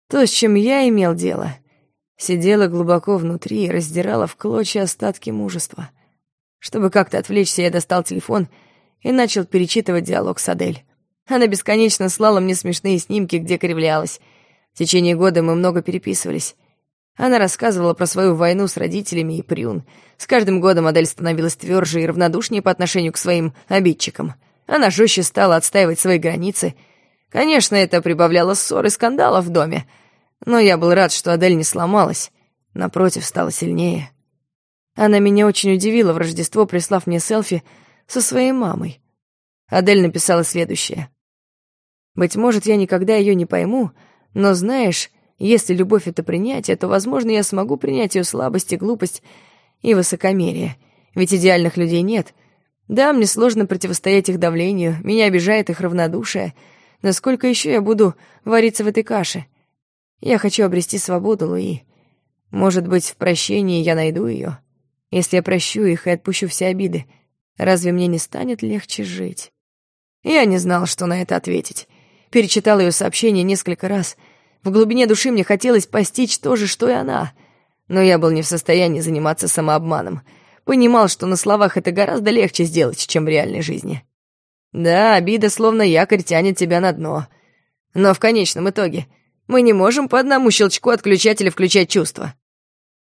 То, с чем я имел дело, сидело глубоко внутри и раздирало в клочья остатки мужества — чтобы как-то отвлечься, я достал телефон и начал перечитывать диалог с Адель. Она бесконечно слала мне смешные снимки, где кривлялась. В течение года мы много переписывались. Она рассказывала про свою войну с родителями и Прюн. С каждым годом Адель становилась тверже и равнодушнее по отношению к своим обидчикам. Она жестче стала отстаивать свои границы. Конечно, это прибавляло ссор и скандалов в доме. Но я был рад, что Адель не сломалась. Напротив, стала сильнее. Она меня очень удивила в Рождество, прислав мне селфи со своей мамой. Адель написала следующее. «Быть может, я никогда ее не пойму, но знаешь, если любовь — это принятие, то, возможно, я смогу принять ее слабость и глупость и высокомерие. Ведь идеальных людей нет. Да, мне сложно противостоять их давлению, меня обижает их равнодушие. Но сколько еще я буду вариться в этой каше? Я хочу обрести свободу, Луи. Может быть, в прощении я найду ее. Если я прощу их и отпущу все обиды, разве мне не станет легче жить? Я не знал, что на это ответить. Перечитал ее сообщение несколько раз. В глубине души мне хотелось постичь то же, что и она. Но я был не в состоянии заниматься самообманом. Понимал, что на словах это гораздо легче сделать, чем в реальной жизни. Да, обида словно якорь тянет тебя на дно. Но в конечном итоге мы не можем по одному щелчку отключать или включать чувства.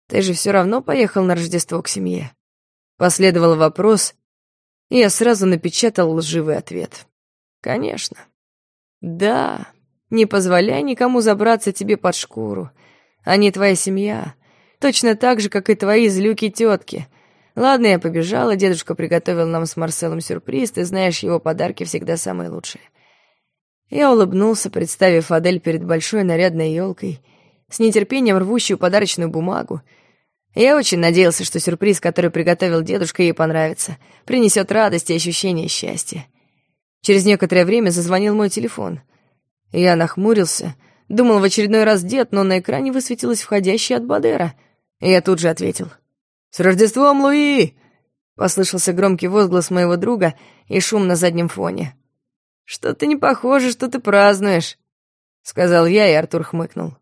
Ты же все равно поехал на Рождество к семье. Последовал вопрос, и я сразу напечатал лживый ответ. Конечно. Да, не позволяй никому забраться тебе под шкуру. Они твоя семья. Точно так же, как и твои злюки тетки. Ладно, я побежала, дедушка приготовил нам с Марселом сюрприз, ты знаешь, его подарки всегда самые лучшие. Я улыбнулся, представив Адель перед большой нарядной елкой, с нетерпением рвущую подарочную бумагу, я очень надеялся, что сюрприз, который приготовил дедушка, ей понравится, принесет радость и ощущение счастья. Через некоторое время зазвонил мой телефон. Я нахмурился, думал в очередной раз дед, но на экране высветилось входящее от Бадера. Я тут же ответил. «С Рождеством, Луи!» Послышался громкий возглас моего друга и шум на заднем фоне. «Что-то не похоже, что ты празднуешь», — сказал я, и Артур хмыкнул.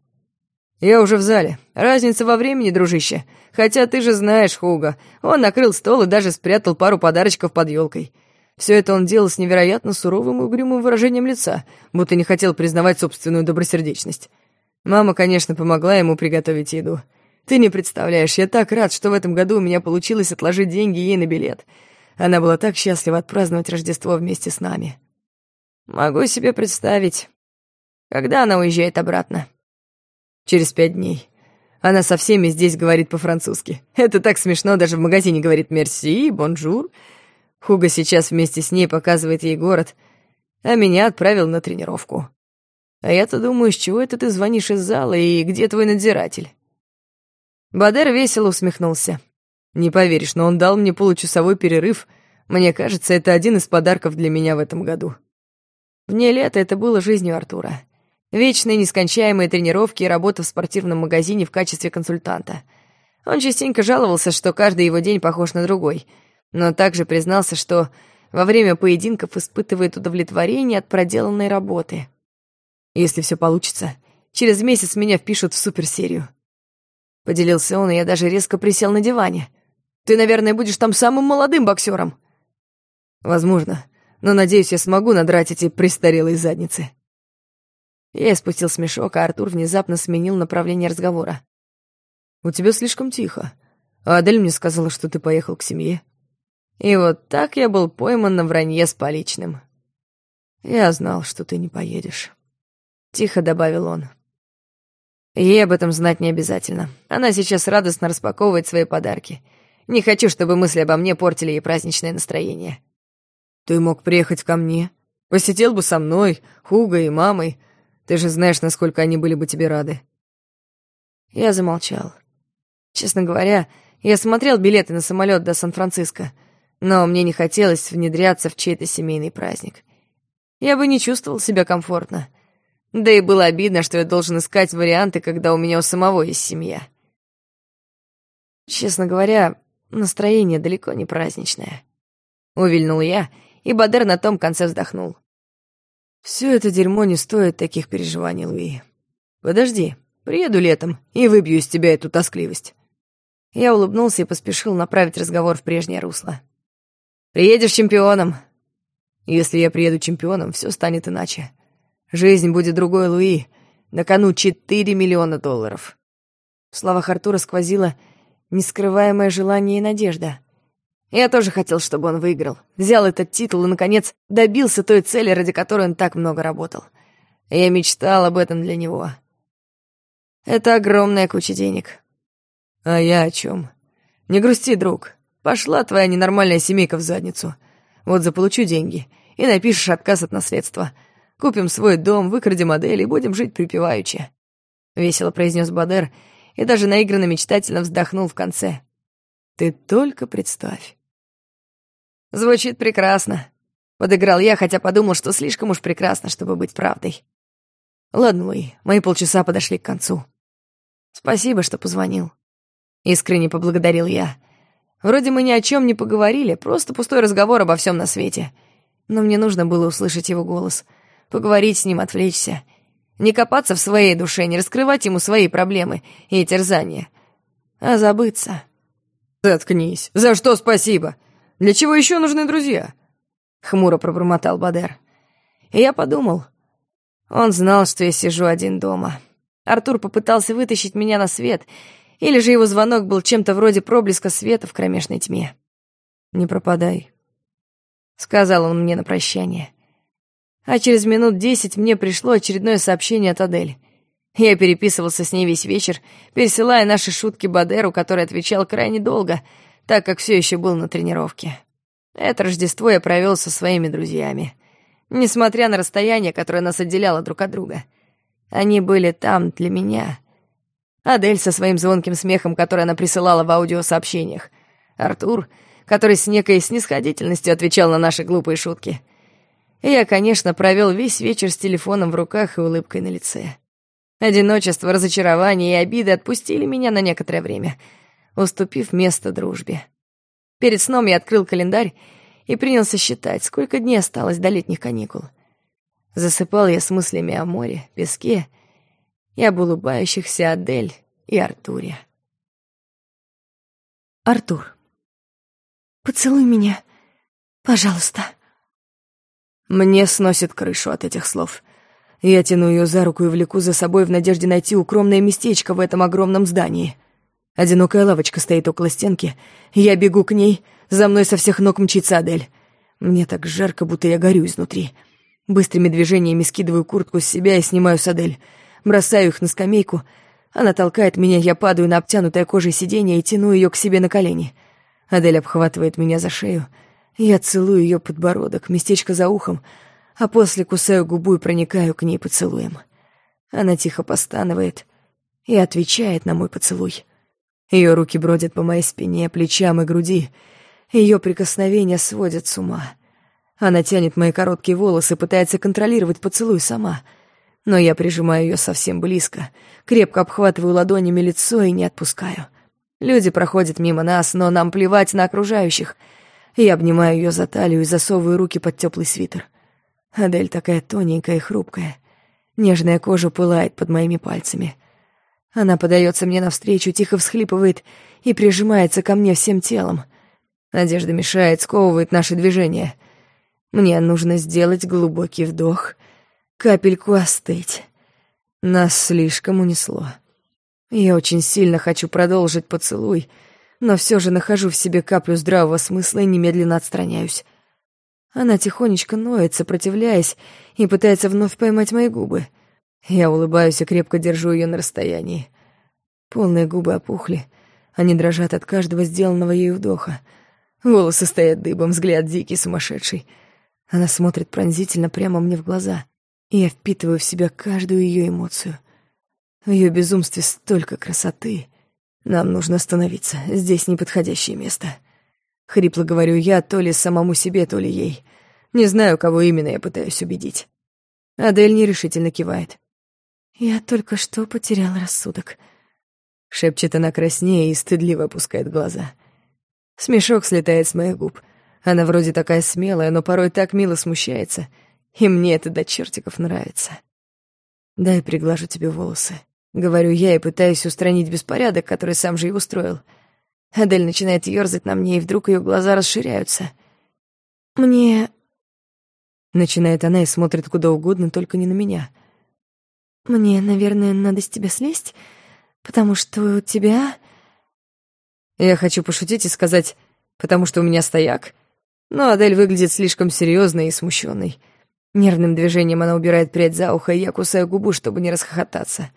«Я уже в зале. Разница во времени, дружище. Хотя ты же знаешь Хуга. Он накрыл стол и даже спрятал пару подарочков под елкой. Все это он делал с невероятно суровым и угрюмым выражением лица, будто не хотел признавать собственную добросердечность. Мама, конечно, помогла ему приготовить еду. Ты не представляешь, я так рад, что в этом году у меня получилось отложить деньги ей на билет. Она была так счастлива отпраздновать Рождество вместе с нами. Могу себе представить, когда она уезжает обратно. Через пять дней. Она со всеми здесь говорит по-французски. Это так смешно, даже в магазине говорит «merci», «bonjour». Хуга сейчас вместе с ней показывает ей город, а меня отправил на тренировку. А я-то думаю, с чего это ты звонишь из зала и где твой надзиратель? Бадер весело усмехнулся. Не поверишь, но он дал мне получасовой перерыв. Мне кажется, это один из подарков для меня в этом году. Вне лета это было жизнью Артура. Вечные нескончаемые тренировки и работа в спортивном магазине в качестве консультанта. Он частенько жаловался, что каждый его день похож на другой, но также признался, что во время поединков испытывает удовлетворение от проделанной работы. Если все получится, через месяц меня впишут в суперсерию. Поделился он, и я даже резко присел на диване. Ты, наверное, будешь там самым молодым боксером. Возможно, но надеюсь, я смогу надрать эти престарелые задницы. Я спустил смешок, а Артур внезапно сменил направление разговора. «У тебя слишком тихо. А Адель мне сказала, что ты поехал к семье». И вот так я был пойман на вранье с поличным. «Я знал, что ты не поедешь», — тихо добавил он. Ей об этом знать не обязательно. Она сейчас радостно распаковывает свои подарки. Не хочу, чтобы мысли обо мне портили ей праздничное настроение. Ты мог приехать ко мне. Посетил бы со мной, Хуго и мамой. Ты же знаешь, насколько они были бы тебе рады. Я замолчал. Честно говоря, я смотрел билеты на самолет до Сан-Франциско, но мне не хотелось внедряться в чей-то семейный праздник. Я бы не чувствовал себя комфортно. Да и было обидно, что я должен искать варианты, когда у меня у самого есть семья. Честно говоря, настроение далеко не праздничное. Увильнул я, и Бадер на том конце вздохнул. Все это дерьмо не стоит таких переживаний, Луи. Подожди, приеду летом и выбью из тебя эту тоскливость. Я улыбнулся и поспешил направить разговор в прежнее русло. Приедешь чемпионом. Если я приеду чемпионом, все станет иначе. Жизнь будет другой, Луи. На кону четыре миллиона долларов. В словах Артура сквозило нескрываемое желание и надежда. Я тоже хотел, чтобы он выиграл. Взял этот титул и, наконец, добился той цели, ради которой он так много работал. Я мечтал об этом для него. Это огромная куча денег. А я о чем? Не грусти, друг. Пошла твоя ненормальная семейка в задницу. Вот заполучу деньги и напишешь отказ от наследства — Купим свой дом, выкрадем модель и будем жить припеваючи», — весело произнес Бадер и даже наигранно мечтательно вздохнул в конце. «Ты только представь». «Звучит прекрасно», — подыграл я, хотя подумал, что слишком уж прекрасно, чтобы быть правдой. «Ладно, Луи, мои полчаса подошли к концу. Спасибо, что позвонил». Искренне поблагодарил я. Вроде мы ни о чем не поговорили, просто пустой разговор обо всем на свете. Но мне нужно было услышать его голос — поговорить с ним, отвлечься. Не копаться в своей душе, не раскрывать ему свои проблемы и терзания, а забыться. «Заткнись. За что спасибо? Для чего еще нужны друзья?» Хмуро пробормотал Бадер. И я подумал. Он знал, что я сижу один дома. Артур попытался вытащить меня на свет, или же его звонок был чем-то вроде проблеска света в кромешной тьме. «Не пропадай», — сказал он мне на прощание. А через минут десять мне пришло очередное сообщение от Адель. Я переписывался с ней весь вечер, пересылая наши шутки Бадеру, который отвечал крайне долго, так как все еще был на тренировке. Это Рождество я провел со своими друзьями. Несмотря на расстояние, которое нас отделяло друг от друга. Они были там для меня. Адель со своим звонким смехом, который она присылала в аудиосообщениях. Артур, который с некой снисходительностью отвечал на наши глупые шутки — я, конечно, провел весь вечер с телефоном в руках и улыбкой на лице. Одиночество, разочарование и обиды отпустили меня на некоторое время, уступив место дружбе. Перед сном я открыл календарь и принялся считать, сколько дней осталось до летних каникул. Засыпал я с мыслями о море, песке и об улыбающихся Адель и Артуре. Артур, поцелуй меня, пожалуйста. Мне сносит крышу от этих слов. Я тяну ее за руку и влеку за собой в надежде найти укромное местечко в этом огромном здании. Одинокая лавочка стоит около стенки. Я бегу к ней, за мной со всех ног мчится Адель. Мне так жарко, будто я горю изнутри. Быстрыми движениями скидываю куртку с себя и снимаю с Адель. Бросаю их на скамейку. Она толкает меня, я падаю на обтянутое кожей сиденье и тяну ее к себе на колени. Адель обхватывает меня за шею — я целую ее подбородок, местечко за ухом, а после кусаю губу и проникаю к ней поцелуем. Она тихо постанывает и отвечает на мой поцелуй. Ее руки бродят по моей спине, плечам и груди. Ее прикосновения сводят с ума. Она тянет мои короткие волосы, пытается контролировать поцелуй сама. Но я прижимаю ее совсем близко, крепко обхватываю ладонями лицо и не отпускаю. Люди проходят мимо нас, но нам плевать на окружающих — Я обнимаю ее за талию и засовываю руки под теплый свитер. Адель такая тоненькая и хрупкая. Нежная кожа пылает под моими пальцами. Она подается мне навстречу, тихо всхлипывает и прижимается ко мне всем телом. Надежда мешает, сковывает наши движения. Мне нужно сделать глубокий вдох, капельку остыть. Нас слишком унесло. Я очень сильно хочу продолжить поцелуй, но все же нахожу в себе каплю здравого смысла и немедленно отстраняюсь. Она тихонечко ноет, сопротивляясь, и пытается вновь поймать мои губы. Я улыбаюсь и крепко держу ее на расстоянии. Полные губы опухли, они дрожат от каждого сделанного ею вдоха. Волосы стоят дыбом, взгляд дикий, сумасшедший. Она смотрит пронзительно прямо мне в глаза, и я впитываю в себя каждую ее эмоцию. В ее безумстве столько красоты. Нам нужно остановиться, здесь неподходящее место. Хрипло говорю я то ли самому себе, то ли ей. Не знаю, кого именно я пытаюсь убедить. Адель нерешительно кивает. «Я только что потерял рассудок», — шепчет она краснее и стыдливо опускает глаза. Смешок слетает с моих губ. Она вроде такая смелая, но порой так мило смущается, и мне это до чертиков нравится. «Дай приглажу тебе волосы», — говорю я и пытаюсь устранить беспорядок, который сам же и устроил — Адель начинает ёрзать на мне, и вдруг ее глаза расширяются. «Мне...» Начинает она и смотрит куда угодно, только не на меня. «Мне, наверное, надо с тебя слезть, потому что у тебя...» Я хочу пошутить и сказать, потому что у меня стояк. Но Адель выглядит слишком серьезной и смущенной. Нервным движением она убирает прядь за ухо, и я кусаю губу, чтобы не расхохотаться.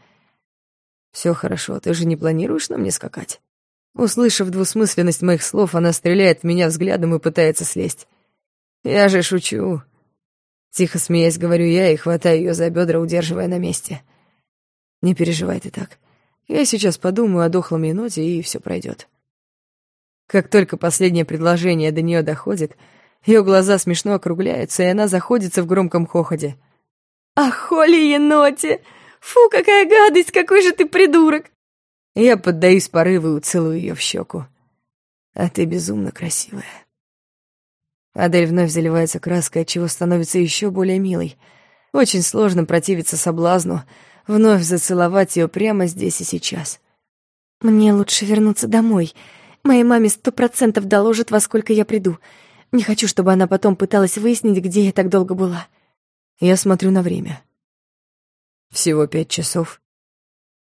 Все хорошо, ты же не планируешь на мне скакать?» Услышав двусмысленность моих слов, она стреляет в меня взглядом и пытается слезть. «Я же шучу». Тихо смеясь, говорю я и хватаю ее за бедра, удерживая на месте. «Не переживай ты так. Я сейчас подумаю о дохлом еноте, и все пройдет. Как только последнее предложение до нее доходит, ее глаза смешно округляются, и она заходится в громком хохоте. «Ах, Холли еноте! Фу, какая гадость, какой же ты придурок!» Я поддаюсь порыву и целую ее в щеку. А ты безумно красивая. Адель вновь заливается краской, отчего становится еще более милой. Очень сложно противиться соблазну, вновь зацеловать ее прямо здесь и сейчас. Мне лучше вернуться домой. Моей маме сто процентов доложат, во сколько я приду. Не хочу, чтобы она потом пыталась выяснить, где я так долго была. Я смотрю на время. Всего пять часов.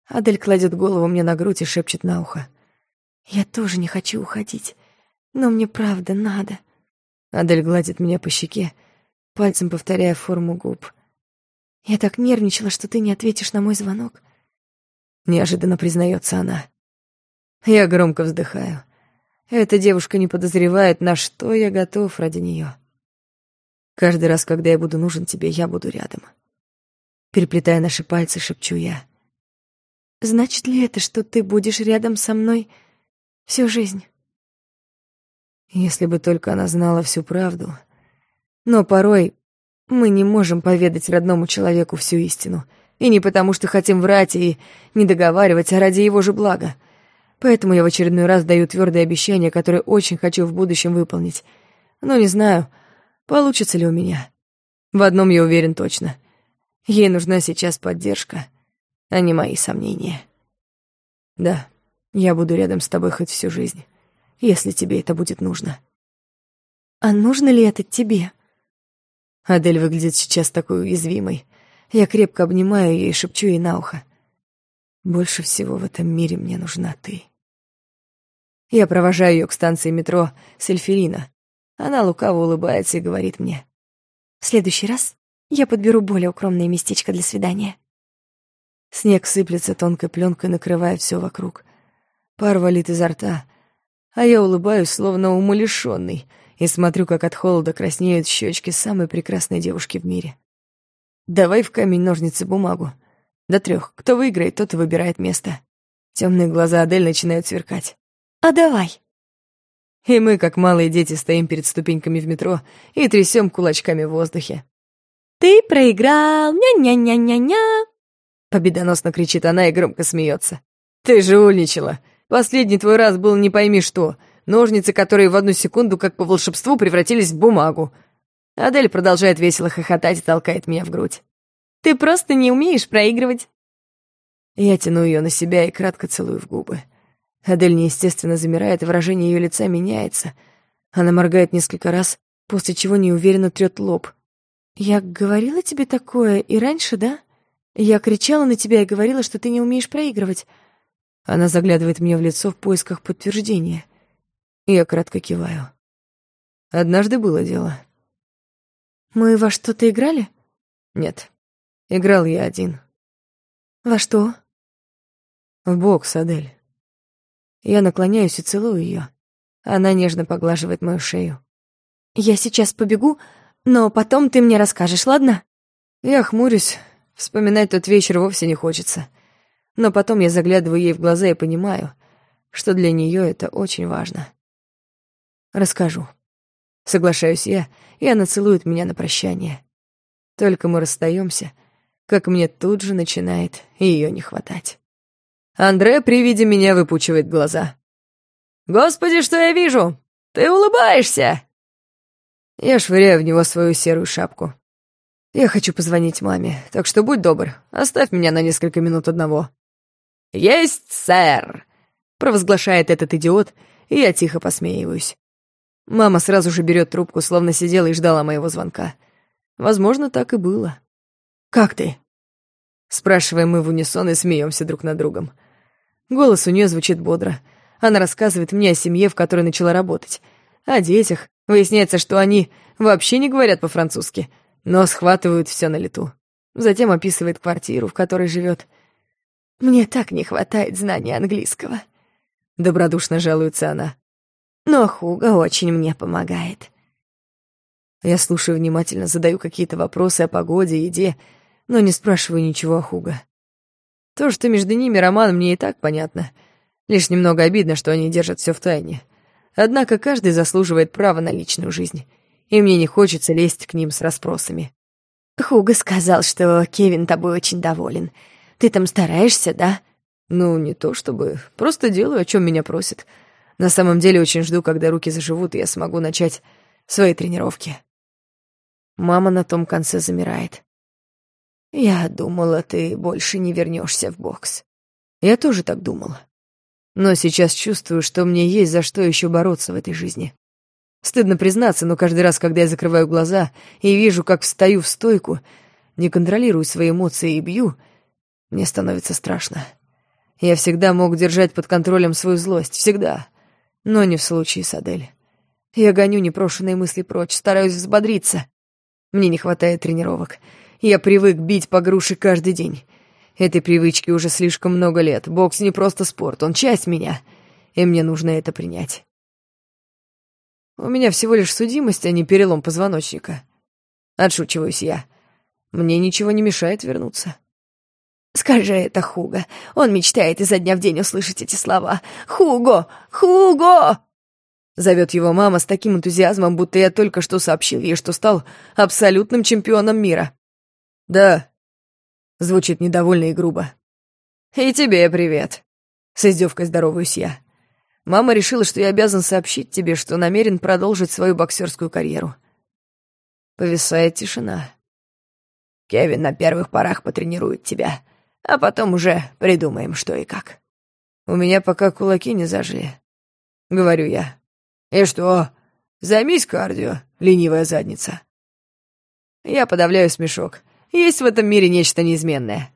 Адель кладет голову мне на грудь и шепчет на ухо. «Я тоже не хочу уходить, но мне правда надо». Адель гладит меня по щеке, пальцем повторяя форму губ. «Я так нервничала, что ты не ответишь на мой звонок». Неожиданно признается она. Я громко вздыхаю. Эта девушка не подозревает, на что я готов ради нее. Каждый раз, когда я буду нужен тебе, я буду рядом. Переплетая наши пальцы, шепчу я. Значит ли это, что ты будешь рядом со мной всю жизнь? Если бы только она знала всю правду. Но порой мы не можем поведать родному человеку всю истину. И не потому, что хотим врать и не договаривать, а ради его же блага. Поэтому я в очередной раз даю твердое обещание, которое очень хочу в будущем выполнить. Но не знаю, получится ли у меня. В одном я уверен точно. Ей нужна сейчас поддержка а не мои сомнения. Да, я буду рядом с тобой хоть всю жизнь, если тебе это будет нужно. А нужно ли это тебе? Адель выглядит сейчас такой уязвимой. Я крепко обнимаю ее и шепчу ей на ухо. Больше всего в этом мире мне нужна ты. Я провожаю ее к станции метро Сельферина. Она лукаво улыбается и говорит мне. В следующий раз я подберу более укромное местечко для свидания. Снег сыплется тонкой пленкой, накрывая все вокруг. Пар валит изо рта, а я улыбаюсь, словно умалишенный, и смотрю, как от холода краснеют щечки самой прекрасной девушки в мире. Давай в камень, ножницы, бумагу. До трех. Кто выиграет, тот и выбирает место. Темные глаза Адель начинают сверкать. А давай. И мы, как малые дети, стоим перед ступеньками в метро и трясем кулачками в воздухе. «Ты проиграл! Ня-ня-ня-ня-ня!» Победоносно кричит она и громко смеется. «Ты же ульничала. Последний твой раз был не пойми что. ножницы, которые в одну секунду, как по волшебству, превратились в бумагу. Адель продолжает весело хохотать и толкает меня в грудь. «Ты просто не умеешь проигрывать». Я тяну ее на себя и кратко целую в губы. Адель неестественно замирает, и выражение ее лица меняется. Она моргает несколько раз, после чего неуверенно трет лоб. «Я говорила тебе такое и раньше, да? Я кричала на тебя и говорила, что ты не умеешь проигрывать». Она заглядывает мне в лицо в поисках подтверждения. Я кратко киваю. Однажды было дело. «Мы во что-то играли?» «Нет. Играл я один». «Во что?» «В бокс, Адель». Я наклоняюсь и целую ее. Она нежно поглаживает мою шею. «Я сейчас побегу, но потом ты мне расскажешь, ладно?» Я хмурюсь. Вспоминать тот вечер вовсе не хочется. Но потом я заглядываю ей в глаза и понимаю, что для нее это очень важно. Расскажу. Соглашаюсь я, и она целует меня на прощание. Только мы расстаемся, как мне тут же начинает ее не хватать. Андре при виде меня выпучивает глаза. «Господи, что я вижу! Ты улыбаешься!» Я швыряю в него свою серую шапку. «Я хочу позвонить маме, так что будь добр, оставь меня на несколько минут одного». «Есть, сэр!» — провозглашает этот идиот, и я тихо посмеиваюсь. Мама сразу же берет трубку, словно сидела и ждала моего звонка. Возможно, так и было. «Как ты?» Спрашиваем мы в унисон и смеемся друг над другом. Голос у нее звучит бодро. Она рассказывает мне о семье, в которой начала работать. О детях. Выясняется, что они вообще не говорят по-французски, но схватывают все на лету. Затем описывает квартиру, в которой живет. «Мне так не хватает знания английского», — добродушно жалуется она. «Но Хуга очень мне помогает». Я слушаю внимательно, задаю какие-то вопросы о погоде, еде, но не спрашиваю ничего о Хуга. То, что между ними роман, мне и так понятно. Лишь немного обидно, что они держат все в тайне. Однако каждый заслуживает права на личную жизнь, и мне не хочется лезть к ним с расспросами. «Хуга сказал, что Кевин тобой очень доволен. Ты там стараешься, да?» «Ну, не то чтобы. Просто делаю, о чем меня просят. На самом деле очень жду, когда руки заживут, и я смогу начать свои тренировки». Мама на том конце замирает. «Я думала, ты больше не вернешься в бокс». Я тоже так думала. Но сейчас чувствую, что мне есть за что еще бороться в этой жизни. Стыдно признаться, но каждый раз, когда я закрываю глаза и вижу, как встаю в стойку, не контролирую свои эмоции и бью, мне становится страшно. Я всегда мог держать под контролем свою злость, всегда. Но не в случае с Адель. Я гоню непрошенные мысли прочь, стараюсь взбодриться. Мне не хватает тренировок. Я привык бить по груши каждый день. Этой привычке уже слишком много лет. Бокс не просто спорт, он часть меня, и мне нужно это принять. У меня всего лишь судимость, а не перелом позвоночника. Отшучиваюсь я. Мне ничего не мешает вернуться. Скажи это Хуго. Он мечтает изо дня в день услышать эти слова. «Хуго! Хуго!» Зовет его мама с таким энтузиазмом, будто я только что сообщил ей, что стал абсолютным чемпионом мира. «Да», Звучит недовольно и грубо. «И тебе привет!» С издевкой здороваюсь я. Мама решила, что я обязан сообщить тебе, что намерен продолжить свою боксерскую карьеру. Повисает тишина. Кевин на первых порах потренирует тебя, а потом уже придумаем, что и как. У меня пока кулаки не зажили. Говорю я. И что? Займись кардио, ленивая задница. Я подавляю смешок. Есть в этом мире нечто неизменное.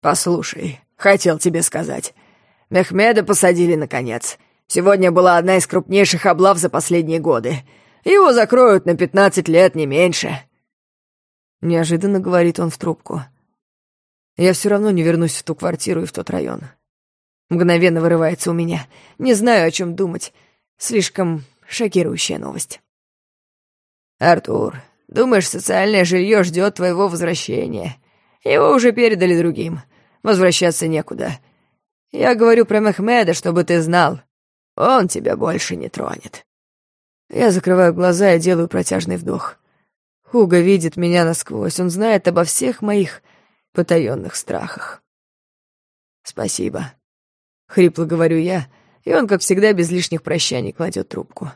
Послушай, хотел тебе сказать. Мехмеда посадили наконец. Сегодня была одна из крупнейших облав за последние годы. Его закроют на пятнадцать лет, не меньше. Неожиданно говорит он в трубку. Я все равно не вернусь в ту квартиру и в тот район. Мгновенно вырывается у меня. Не знаю, о чем думать. Слишком шокирующая новость. «Артур, Думаешь, социальное жилье ждет твоего возвращения? Его уже передали другим. Возвращаться некуда. Я говорю про Мехмеда, чтобы ты знал. Он тебя больше не тронет. Я закрываю глаза и делаю протяжный вдох. Хуга видит меня насквозь. Он знает обо всех моих потаенных страхах. Спасибо. Хрипло говорю я, и он, как всегда, без лишних прощаний кладет трубку.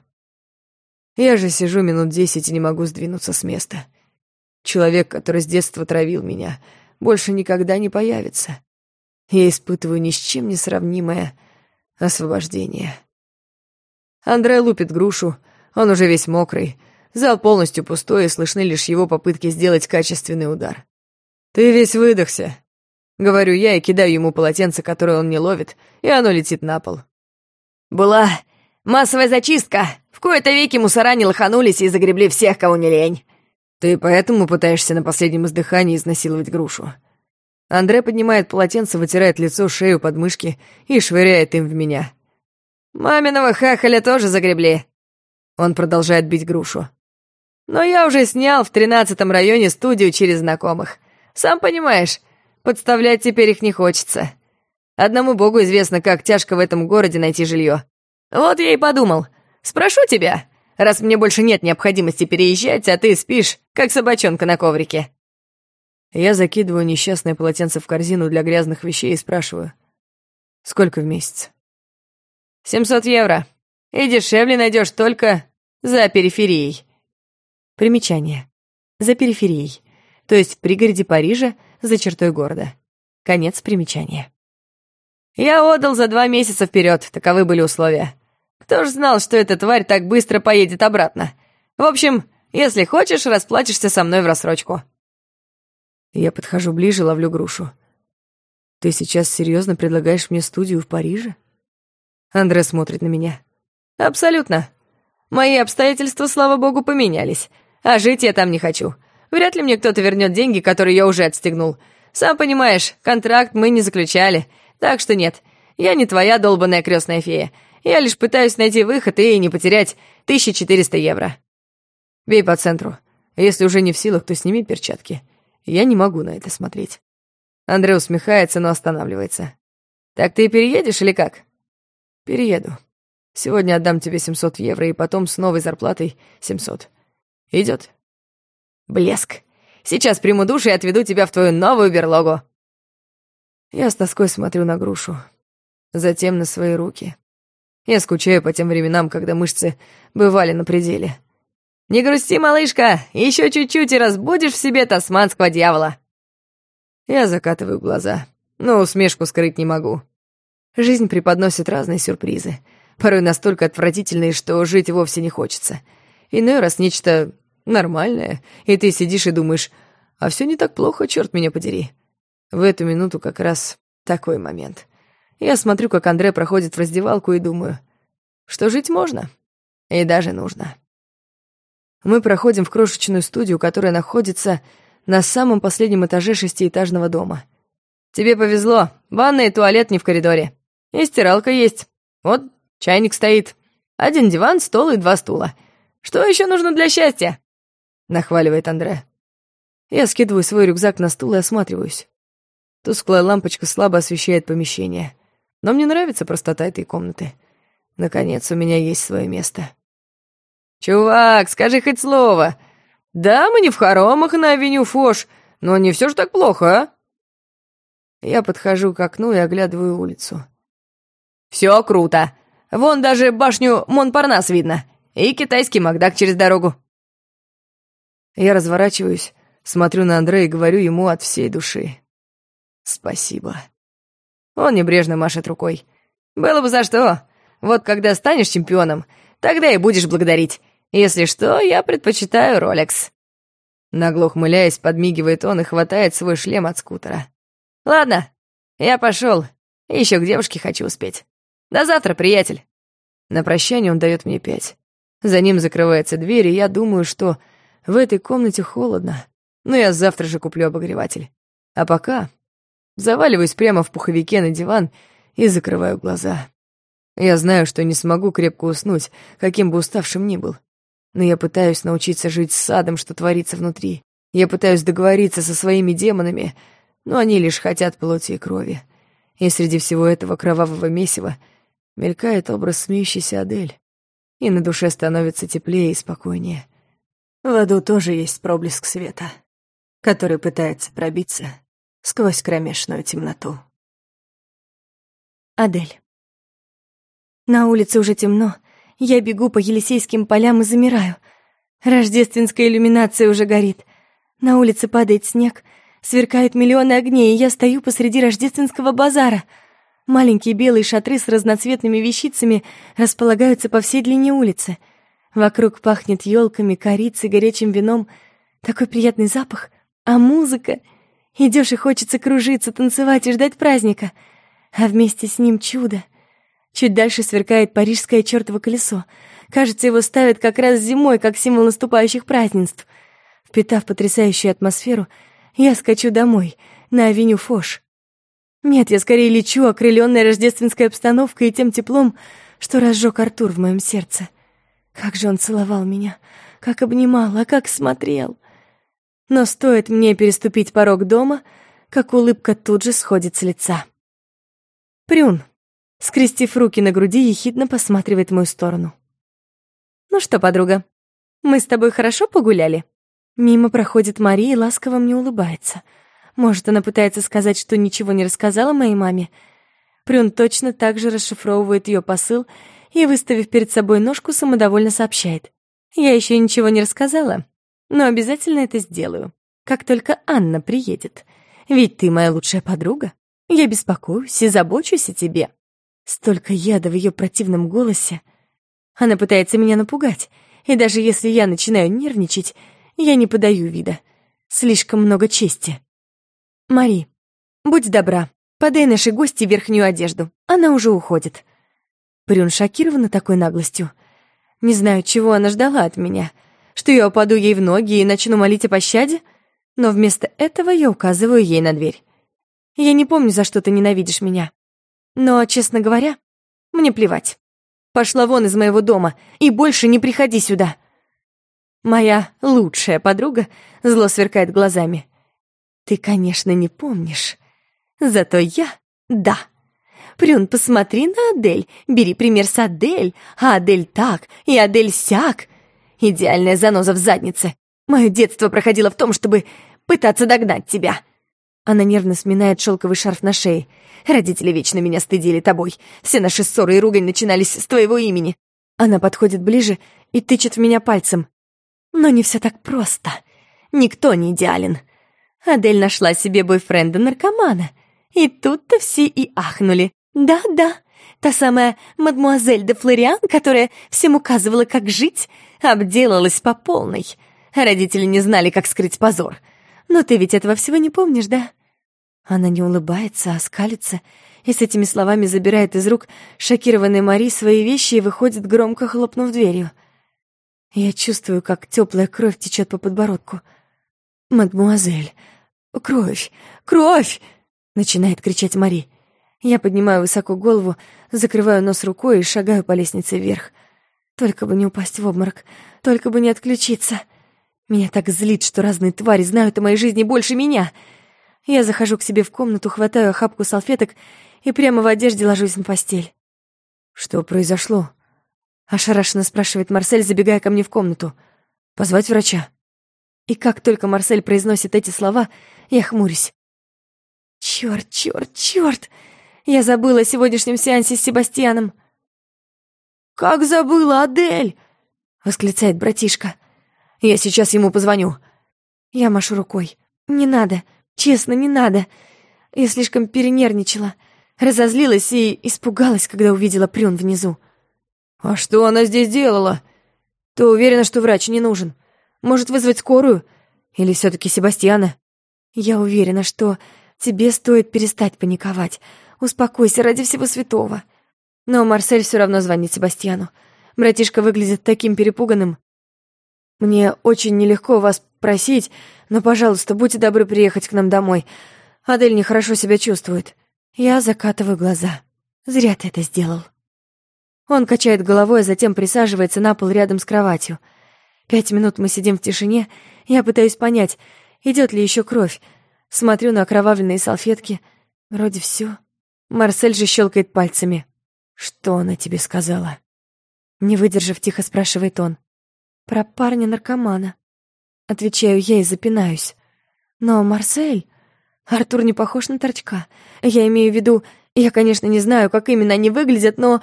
Я же сижу минут десять и не могу сдвинуться с места. Человек, который с детства травил меня, больше никогда не появится. Я испытываю ни с чем не сравнимое освобождение. Андрей лупит грушу, он уже весь мокрый, зал полностью пустой, и слышны лишь его попытки сделать качественный удар. «Ты весь выдохся», — говорю я и кидаю ему полотенце, которое он не ловит, и оно летит на пол. «Была массовая зачистка. Кои-то веки мусора не лоханулись и загребли всех, кого не лень». «Ты поэтому пытаешься на последнем издыхании изнасиловать грушу?» Андре поднимает полотенце, вытирает лицо, шею, подмышки и швыряет им в меня. «Маминого хахаля тоже загребли». Он продолжает бить грушу. «Но я уже снял в тринадцатом районе студию через знакомых. Сам понимаешь, подставлять теперь их не хочется. Одному богу известно, как тяжко в этом городе найти жилье. Вот я и подумал, спрошу тебя, раз мне больше нет необходимости переезжать, а ты спишь, как собачонка на коврике». Я закидываю несчастное полотенце в корзину для грязных вещей и спрашиваю. «Сколько в месяц?» «Семьсот евро. И дешевле найдешь только за периферией». Примечание. За периферией. То есть в пригороде Парижа, за чертой города. Конец примечания. «Я отдал за два месяца вперед, таковы были условия. Кто ж знал, что эта тварь так быстро поедет обратно? В общем, если хочешь, расплатишься со мной в рассрочку». Я подхожу ближе, ловлю грушу. «Ты сейчас серьезно предлагаешь мне студию в Париже?» Андре смотрит на меня. «Абсолютно. Мои обстоятельства, слава богу, поменялись. А жить я там не хочу. Вряд ли мне кто-то вернет деньги, которые я уже отстегнул. Сам понимаешь, контракт мы не заключали. Так что нет, я не твоя долбанная крестная фея. Я лишь пытаюсь найти выход и не потерять 1400 евро. Бей по центру. Если уже не в силах, то сними перчатки. Я не могу на это смотреть. Андрей усмехается, но останавливается. «Так ты и переедешь или как?» «Перееду. Сегодня отдам тебе 700 евро, и потом с новой зарплатой 700. Идет?» «Блеск! Сейчас приму душ и отведу тебя в твою новую берлогу!» Я с тоской смотрю на грушу, затем на свои руки. Я скучаю по тем временам, когда мышцы бывали на пределе. «Не грусти, малышка, еще чуть-чуть и разбудишь в себе тасманского дьявола!» Я закатываю глаза, но усмешку скрыть не могу. Жизнь преподносит разные сюрпризы, порой настолько отвратительные, что жить вовсе не хочется. Иной раз нечто нормальное, и ты сидишь и думаешь, а все не так плохо, черт меня подери. В эту минуту как раз такой момент. Я смотрю, как Андре проходит в раздевалку и думаю, что жить можно и даже нужно. Мы проходим в крошечную студию, которая находится на самом последнем этаже шестиэтажного дома. Тебе повезло, ванная и туалет не в коридоре. И стиралка есть. Вот чайник стоит. Один диван, стол и два стула. Что еще нужно для счастья?» Нахваливает Андре. Я скидываю свой рюкзак на стул и осматриваюсь. Тусклая лампочка слабо освещает помещение. Но мне нравится простота этой комнаты. Наконец, у меня есть свое место. «Чувак, скажи хоть слово. Да, мы не в хоромах на авеню Фош, но не все же так плохо, а?» Я подхожу к окну и оглядываю улицу. «Все круто. Вон даже башню Монпарнас видно. И китайский Макдак через дорогу». Я разворачиваюсь, смотрю на Андрея и говорю ему от всей души. «Спасибо». Он небрежно машет рукой. «Было бы за что. Вот когда станешь чемпионом, тогда и будешь благодарить. Если что, я предпочитаю Ролекс». Нагло ухмыляясь, подмигивает он и хватает свой шлем от скутера. «Ладно, я пошел. Еще к девушке хочу успеть. До завтра, приятель». На прощание он дает мне пять. За ним закрывается дверь, и я думаю, что в этой комнате холодно. Но я завтра же куплю обогреватель. А пока заваливаюсь прямо в пуховике на диван и закрываю глаза. Я знаю, что не смогу крепко уснуть, каким бы уставшим ни был. Но я пытаюсь научиться жить с садом, что творится внутри. Я пытаюсь договориться со своими демонами, но они лишь хотят плоти и крови. И среди всего этого кровавого месива мелькает образ смеющейся Адель. И на душе становится теплее и спокойнее. В аду тоже есть проблеск света, который пытается пробиться сквозь кромешную темноту. Адель. На улице уже темно. Я бегу по Елисейским полям и замираю. Рождественская иллюминация уже горит. На улице падает снег, сверкают миллионы огней, и я стою посреди рождественского базара. Маленькие белые шатры с разноцветными вещицами располагаются по всей длине улицы. Вокруг пахнет елками, корицей, горячим вином. Такой приятный запах. А музыка... Идешь и хочется кружиться, танцевать и ждать праздника. А вместе с ним чудо. Чуть дальше сверкает парижское чертово колесо. Кажется, его ставят как раз зимой, как символ наступающих празднеств. Впитав потрясающую атмосферу, я скачу домой, на авеню Фош. Нет, я скорее лечу, окрыленная рождественской обстановкой и тем теплом, что разжег Артур в моем сердце. Как же он целовал меня, как обнимал, а как смотрел. Но стоит мне переступить порог дома, как улыбка тут же сходит с лица. Прюн, скрестив руки на груди, ехидно посматривает в мою сторону. «Ну что, подруга, мы с тобой хорошо погуляли?» Мимо проходит Мария и ласково мне улыбается. Может, она пытается сказать, что ничего не рассказала моей маме? Прюн точно так же расшифровывает ее посыл и, выставив перед собой ножку, самодовольно сообщает. «Я еще ничего не рассказала, но обязательно это сделаю, как только Анна приедет. Ведь ты моя лучшая подруга. Я беспокоюсь и забочусь о тебе. Столько яда в ее противном голосе. Она пытается меня напугать, и даже если я начинаю нервничать, я не подаю вида. Слишком много чести. Мари, будь добра, подай нашей гости верхнюю одежду. Она уже уходит. Прюн шокирована такой наглостью. Не знаю, чего она ждала от меня — что я упаду ей в ноги и начну молить о пощаде, но вместо этого я указываю ей на дверь. Я не помню, за что ты ненавидишь меня. Но, честно говоря, мне плевать. Пошла вон из моего дома и больше не приходи сюда. Моя лучшая подруга зло сверкает глазами. Ты, конечно, не помнишь. Зато я — да. Прюн, посмотри на Адель, бери пример с Адель, а Адель так, и Адель сяк. Идеальная заноза в заднице. Мое детство проходило в том, чтобы пытаться догнать тебя. Она нервно сминает шелковый шарф на шее. Родители вечно меня стыдили тобой. Все наши ссоры и ругань начинались с твоего имени. Она подходит ближе и тычет в меня пальцем. Но не все так просто. Никто не идеален. Адель нашла себе бойфренда-наркомана. И тут-то все и ахнули. Да-да, та самая мадмуазель де Флориан, которая всем указывала, как жить, Обделалась по полной. Родители не знали, как скрыть позор. Но ты ведь этого всего не помнишь, да? Она не улыбается, а скалится, и с этими словами забирает из рук шокированной Мари свои вещи и выходит, громко хлопнув дверью. Я чувствую, как теплая кровь течет по подбородку. «Мадмуазель! Кровь! Кровь!» — начинает кричать Мари. Я поднимаю высоко голову, закрываю нос рукой и шагаю по лестнице вверх — только бы не упасть в обморок, только бы не отключиться. Меня так злит, что разные твари знают о моей жизни больше меня. Я захожу к себе в комнату, хватаю охапку салфеток и прямо в одежде ложусь на постель. «Что произошло?» — ошарашенно спрашивает Марсель, забегая ко мне в комнату. «Позвать врача?» И как только Марсель произносит эти слова, я хмурюсь. «Чёрт, чёрт, чёрт! Я забыла о сегодняшнем сеансе с Себастьяном!» «Как забыла, Адель!» — восклицает братишка. «Я сейчас ему позвоню». Я машу рукой. «Не надо, честно, не надо. Я слишком перенервничала, разозлилась и испугалась, когда увидела Прюн внизу». «А что она здесь делала? Ты уверена, что врач не нужен? Может, вызвать скорую? Или все таки Себастьяна?» «Я уверена, что тебе стоит перестать паниковать. Успокойся ради всего святого». Но Марсель все равно звонит Себастьяну. Братишка выглядит таким перепуганным. Мне очень нелегко вас просить, но, пожалуйста, будьте добры приехать к нам домой. Адель нехорошо себя чувствует. Я закатываю глаза. Зря ты это сделал. Он качает головой, а затем присаживается на пол рядом с кроватью. Пять минут мы сидим в тишине. Я пытаюсь понять, идет ли еще кровь. Смотрю на окровавленные салфетки. Вроде все. Марсель же щелкает пальцами. «Что она тебе сказала?» Не выдержав, тихо спрашивает он. «Про парня-наркомана». Отвечаю я и запинаюсь. «Но Марсель...» Артур не похож на торчка. Я имею в виду... Я, конечно, не знаю, как именно они выглядят, но...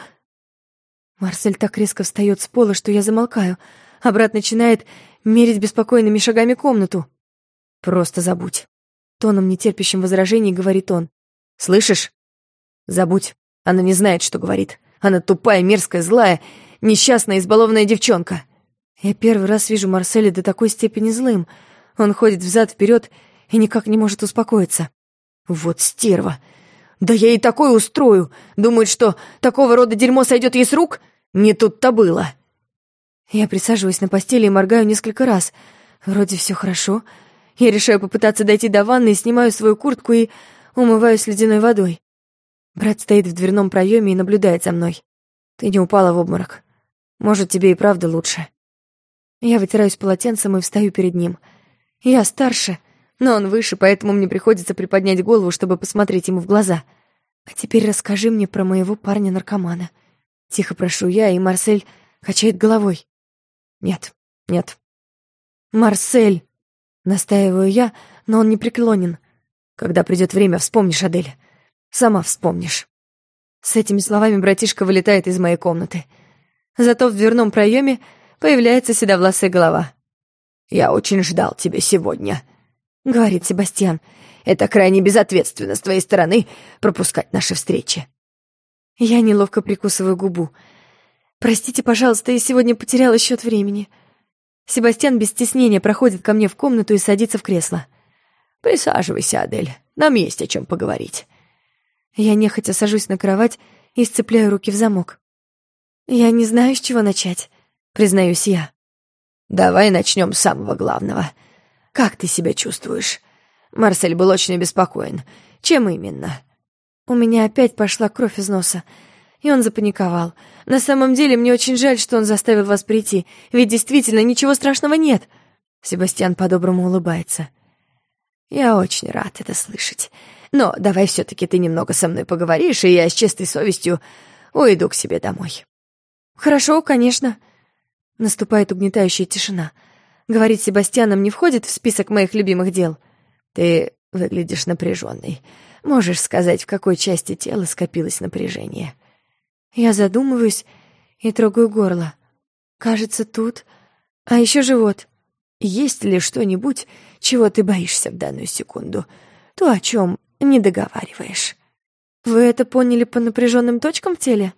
Марсель так резко встает с пола, что я замолкаю, а брат начинает мерить беспокойными шагами комнату. «Просто забудь», — тоном нетерпящим возражений говорит он. «Слышишь? Забудь. Она не знает, что говорит. Она тупая, мерзкая, злая, несчастная, избалованная девчонка». Я первый раз вижу Марселя до такой степени злым. Он ходит взад вперед и никак не может успокоиться. «Вот стерва! Да я ей такое устрою! Думает, что такого рода дерьмо сойдет ей с рук? Не тут-то было!» Я присаживаюсь на постели и моргаю несколько раз. Вроде все хорошо. Я решаю попытаться дойти до ванны, снимаю свою куртку и умываюсь ледяной водой. Брат стоит в дверном проеме и наблюдает за мной. Ты не упала в обморок. Может, тебе и правда лучше. Я вытираюсь полотенцем и встаю перед ним. Я старше, но он выше, поэтому мне приходится приподнять голову, чтобы посмотреть ему в глаза. А теперь расскажи мне про моего парня-наркомана. Тихо прошу я, и Марсель качает головой. Нет, нет. Марсель! Настаиваю я, но он не преклонен. Когда придет время, вспомнишь, Адель. Сама вспомнишь. С этими словами братишка вылетает из моей комнаты. Зато в дверном проеме появляется седовласая голова. «Я очень ждал тебя сегодня», — говорит Себастьян. «Это крайне безответственно с твоей стороны пропускать наши встречи». Я неловко прикусываю губу. «Простите, пожалуйста, я сегодня потеряла счет времени». Себастьян без стеснения проходит ко мне в комнату и садится в кресло. «Присаживайся, Адель. Нам есть о чем поговорить». Я нехотя сажусь на кровать и сцепляю руки в замок. «Я не знаю, с чего начать», — признаюсь я. «Давай начнем с самого главного. Как ты себя чувствуешь?» Марсель был очень обеспокоен. «Чем именно?» У меня опять пошла кровь из носа, и он запаниковал. На самом деле, мне очень жаль, что он заставил вас прийти, ведь действительно ничего страшного нет. Себастьян по-доброму улыбается. Я очень рад это слышать. Но давай все-таки ты немного со мной поговоришь, и я с чистой совестью уйду к себе домой. Хорошо, конечно. Наступает угнетающая тишина. Говорить Себастьяном не входит в список моих любимых дел. Ты выглядишь напряженной. Можешь сказать, в какой части тела скопилось напряжение?» Я задумываюсь и трогаю горло. Кажется, тут... А еще живот. Есть ли что-нибудь, чего ты боишься в данную секунду? То, о чем не договариваешь. Вы это поняли по напряженным точкам в теле?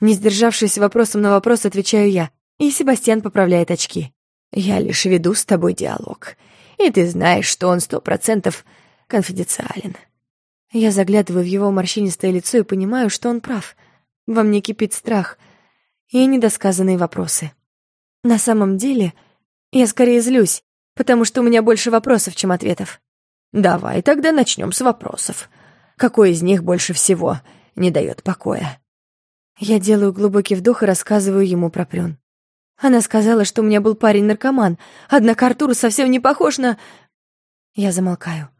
Не сдержавшись вопросом на вопрос, отвечаю я, и Себастьян поправляет очки. Я лишь веду с тобой диалог, и ты знаешь, что он сто процентов конфиденциален. Я заглядываю в его морщинистое лицо и понимаю, что он прав. Во мне кипит страх и недосказанные вопросы. На самом деле, я скорее злюсь, потому что у меня больше вопросов, чем ответов. Давай тогда начнем с вопросов. Какой из них больше всего не дает покоя? Я делаю глубокий вдох и рассказываю ему про Прён. Она сказала, что у меня был парень-наркоман, однако Артур совсем не похож на... Я замолкаю.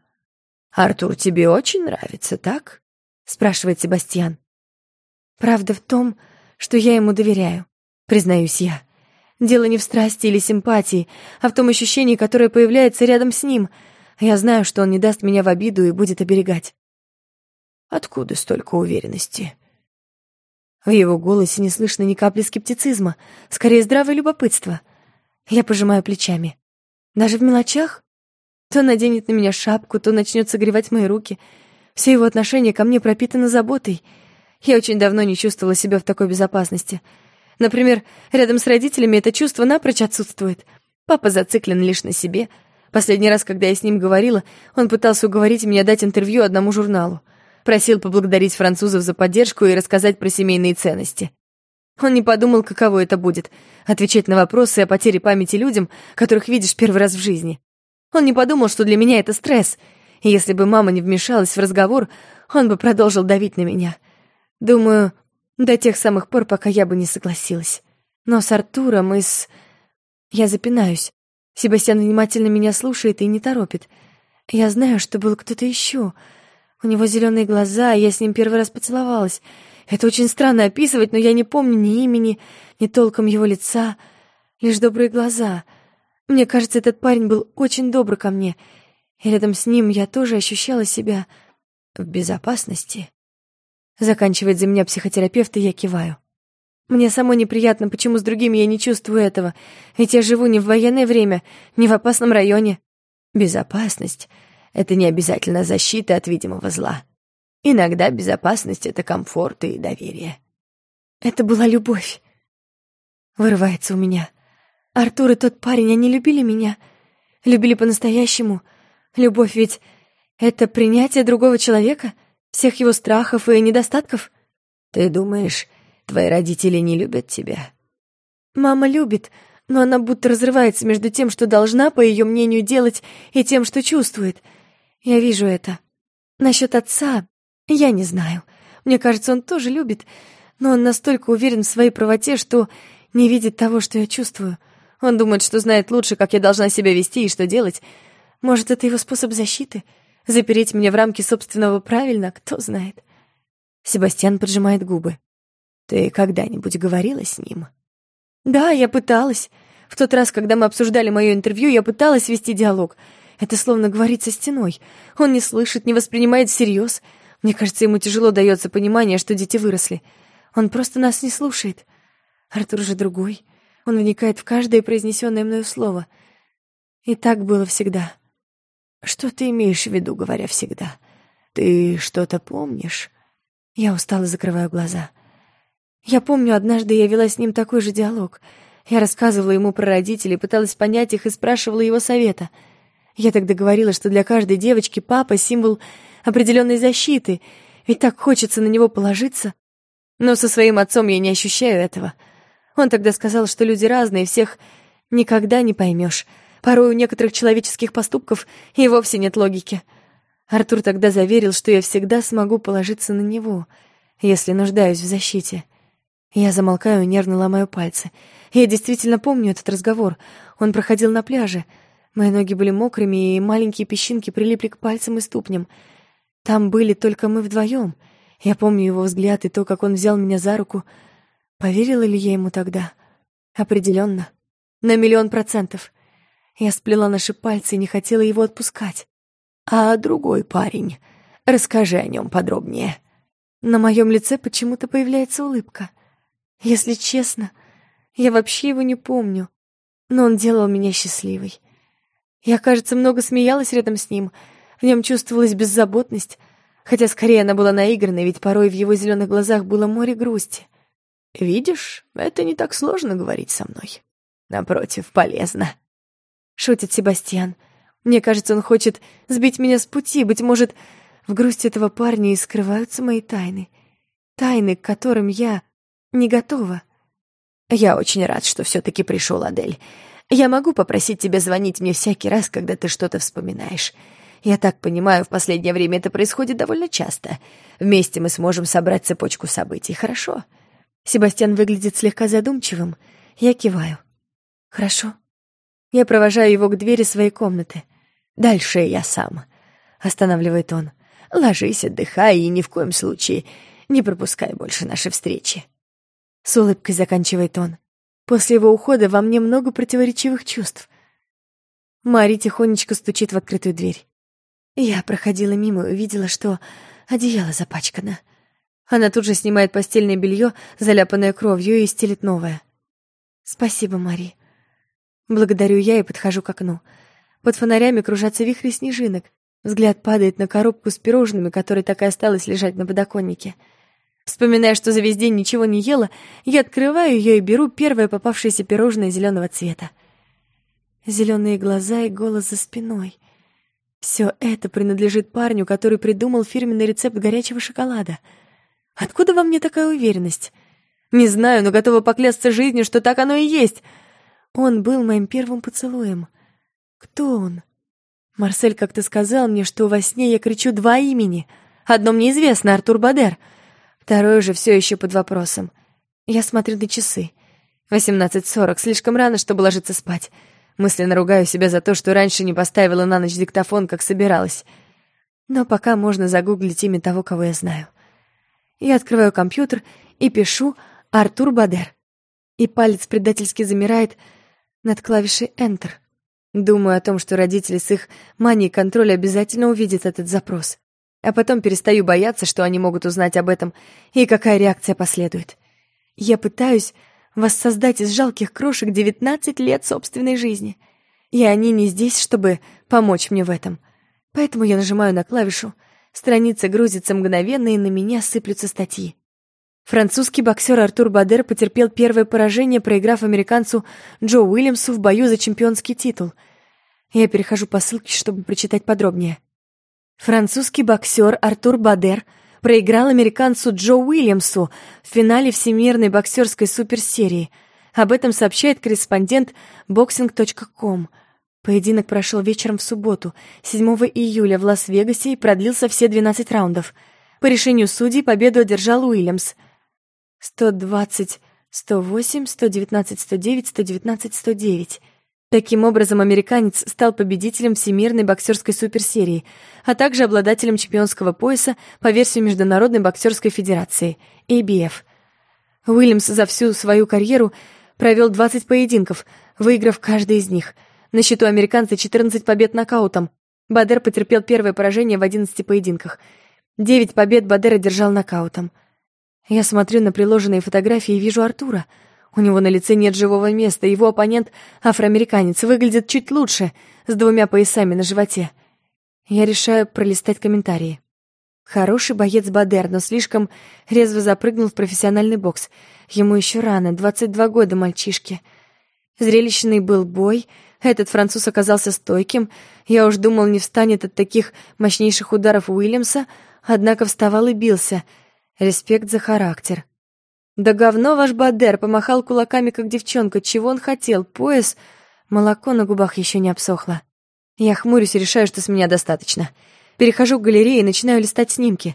«Артур тебе очень нравится, так?» — спрашивает Себастьян. «Правда в том, что я ему доверяю, признаюсь я. Дело не в страсти или симпатии, а в том ощущении, которое появляется рядом с ним. Я знаю, что он не даст меня в обиду и будет оберегать». «Откуда столько уверенности?» В его голосе не слышно ни капли скептицизма, скорее здравое любопытство. Я пожимаю плечами. Даже в мелочах? То наденет на меня шапку, то начнет согревать мои руки. Все его отношения ко мне пропитаны заботой. Я очень давно не чувствовала себя в такой безопасности. Например, рядом с родителями это чувство напрочь отсутствует. Папа зациклен лишь на себе. Последний раз, когда я с ним говорила, он пытался уговорить меня дать интервью одному журналу. Просил поблагодарить французов за поддержку и рассказать про семейные ценности. Он не подумал, каково это будет — отвечать на вопросы о потере памяти людям, которых видишь первый раз в жизни. Он не подумал, что для меня это стресс, и если бы мама не вмешалась в разговор, он бы продолжил давить на меня. Думаю, до тех самых пор, пока я бы не согласилась. Но с Артуром и с... Я запинаюсь. Себастьян внимательно меня слушает и не торопит. Я знаю, что был кто-то еще. У него зеленые глаза, я с ним первый раз поцеловалась. Это очень странно описывать, но я не помню ни имени, ни толком его лица, лишь добрые глаза — мне кажется, этот парень был очень добр ко мне, и рядом с ним я тоже ощущала себя в безопасности. Заканчивает за меня психотерапевт, и я киваю. Мне самой неприятно, почему с другими я не чувствую этого. Ведь я живу не в военное время, не в опасном районе. Безопасность — это не обязательно защита от видимого зла. Иногда безопасность — это комфорт и доверие. Это была любовь. Вырывается у меня. Артур и тот парень, они любили меня. Любили по-настоящему. Любовь ведь — это принятие другого человека, всех его страхов и недостатков. Ты думаешь, Твои родители не любят тебя?» «Мама любит, но она будто разрывается между тем, что должна, по ее мнению, делать, и тем, что чувствует. Я вижу это. Насчет отца я не знаю. Мне кажется, он тоже любит, но он настолько уверен в своей правоте, что не видит того, что я чувствую. Он думает, что знает лучше, как я должна себя вести и что делать. Может, это его способ защиты? Запереть меня в рамки собственного правильно? Кто знает?» Себастьян поджимает губы. Ты когда-нибудь говорила с ним? Да, я пыталась. В тот раз, когда мы обсуждали мое интервью, я пыталась вести диалог. Это словно говорить со стеной. Он не слышит, не воспринимает всерьез. Мне кажется, ему тяжело дается понимание, что дети выросли. Он просто нас не слушает. Артур же другой. Он вникает в каждое произнесенное мною слово. И так было всегда. Что ты имеешь в виду, говоря «всегда»? Ты что-то помнишь? Я устало закрываю глаза. Я помню, однажды я вела с ним такой же диалог. Я рассказывала ему про родителей, пыталась понять их и спрашивала его совета. Я тогда говорила, что для каждой девочки папа — символ определенной защиты, ведь так хочется на него положиться. Но со своим отцом я не ощущаю этого. Он тогда сказал, что люди разные, всех никогда не поймешь. Порой у некоторых человеческих поступков и вовсе нет логики. Артур тогда заверил, что я всегда смогу положиться на него, если нуждаюсь в защите. Я замолкаю нервно ломаю пальцы. Я действительно помню этот разговор. Он проходил на пляже. Мои ноги были мокрыми, и маленькие песчинки прилипли к пальцам и ступням. Там были только мы вдвоем. Я помню его взгляд и то, как он взял меня за руку. Поверила ли я ему тогда? Определенно. На миллион процентов. Я сплела наши пальцы и не хотела его отпускать. А другой парень? Расскажи о нем подробнее. На моем лице почему-то появляется улыбка. Если честно, я вообще его не помню, но он делал меня счастливой. Я, кажется, много смеялась рядом с ним, в нем чувствовалась беззаботность, хотя скорее она была наигранной, ведь порой в его зеленых глазах было море грусти. «Видишь, это не так сложно говорить со мной. Напротив, полезно», — шутит Себастьян. Мне кажется, он хочет сбить меня с пути, быть может, в грусти этого парня и скрываются мои тайны. Тайны, к которым я не готова. Я очень рад, что все-таки пришел, Адель. Я могу попросить тебя звонить мне всякий раз, когда ты что-то вспоминаешь. Я так понимаю, в последнее время это происходит довольно часто. Вместе мы сможем собрать цепочку событий, хорошо? Себастьян выглядит слегка задумчивым. Я киваю. Хорошо. Я провожаю его к двери своей комнаты. Дальше я сам. Останавливает он. Ложись, отдыхай и ни в коем случае не пропускай больше наши встречи. С улыбкой заканчивает он. После его ухода во мне много противоречивых чувств. Мари тихонечко стучит в открытую дверь. Я проходила мимо и увидела, что одеяло запачкано. Она тут же снимает постельное белье, заляпанное кровью, и стелит новое. «Спасибо, Мари». Благодарю я и подхожу к окну. Под фонарями кружатся вихри снежинок. Взгляд падает на коробку с пирожными, которая так и осталась лежать на подоконнике — Вспоминая, что за весь день ничего не ела, я открываю ее и беру первое попавшееся пирожное зеленого цвета. Зеленые глаза и голос за спиной. Все это принадлежит парню, который придумал фирменный рецепт горячего шоколада. Откуда во мне такая уверенность? Не знаю, но готова поклясться жизнью, что так оно и есть. Он был моим первым поцелуем. Кто он? Марсель как-то сказал мне, что во сне я кричу два имени. Одно мне известно — Артур Бадер — Второй же все еще под вопросом. Я смотрю на часы. 18.40, слишком рано, чтобы ложиться спать. Мысленно ругаю себя за то, что раньше не поставила на ночь диктофон, как собиралась. Но пока можно загуглить имя того, кого я знаю. Я открываю компьютер и пишу «Артур Бадер». И палец предательски замирает над клавишей Enter. Думаю о том, что родители с их манией контроля обязательно увидят этот запрос а потом перестаю бояться, что они могут узнать об этом, и какая реакция последует. Я пытаюсь воссоздать из жалких крошек 19 лет собственной жизни. И они не здесь, чтобы помочь мне в этом. Поэтому я нажимаю на клавишу, страница грузится мгновенно, и на меня сыплются статьи. Французский боксер Артур Бадер потерпел первое поражение, проиграв американцу Джо Уильямсу в бою за чемпионский титул. Я перехожу по ссылке, чтобы прочитать подробнее. Французский боксер Артур Бадер проиграл американцу Джо Уильямсу в финале Всемирной боксерской суперсерии. Об этом сообщает корреспондент boxing.com. Поединок прошел вечером в субботу, 7 июля в Лас-Вегасе и продлился все 12 раундов. По решению судей победу одержал Уильямс — 120, 108, 119, 109, 119, 109. Таким образом, американец стал победителем Всемирной боксерской суперсерии, а также обладателем чемпионского пояса по версии Международной боксерской федерации, ABF. Уильямс за всю свою карьеру провел 20 поединков, выиграв каждый из них. На счету американца 14 побед нокаутом. Бадер потерпел первое поражение в 11 поединках. 9 побед Бадер одержал нокаутом. Я смотрю на приложенные фотографии и вижу Артура. У него на лице нет живого места, его оппонент, афроамериканец, выглядит чуть лучше, с двумя поясами на животе. Я решаю пролистать комментарии. Хороший боец Бадер, но слишком резво запрыгнул в профессиональный бокс. Ему еще рано, 22 года мальчишки. Зрелищный был бой, этот француз оказался стойким. Я уж думал, не встанет от таких мощнейших ударов Уильямса, однако вставал и бился — Респект за характер. Да говно ваш Бадер, помахал кулаками, как девчонка. Чего он хотел? Пояс? Молоко на губах еще не обсохло. Я хмурюсь и решаю, что с меня достаточно. Перехожу к галерее и начинаю листать снимки.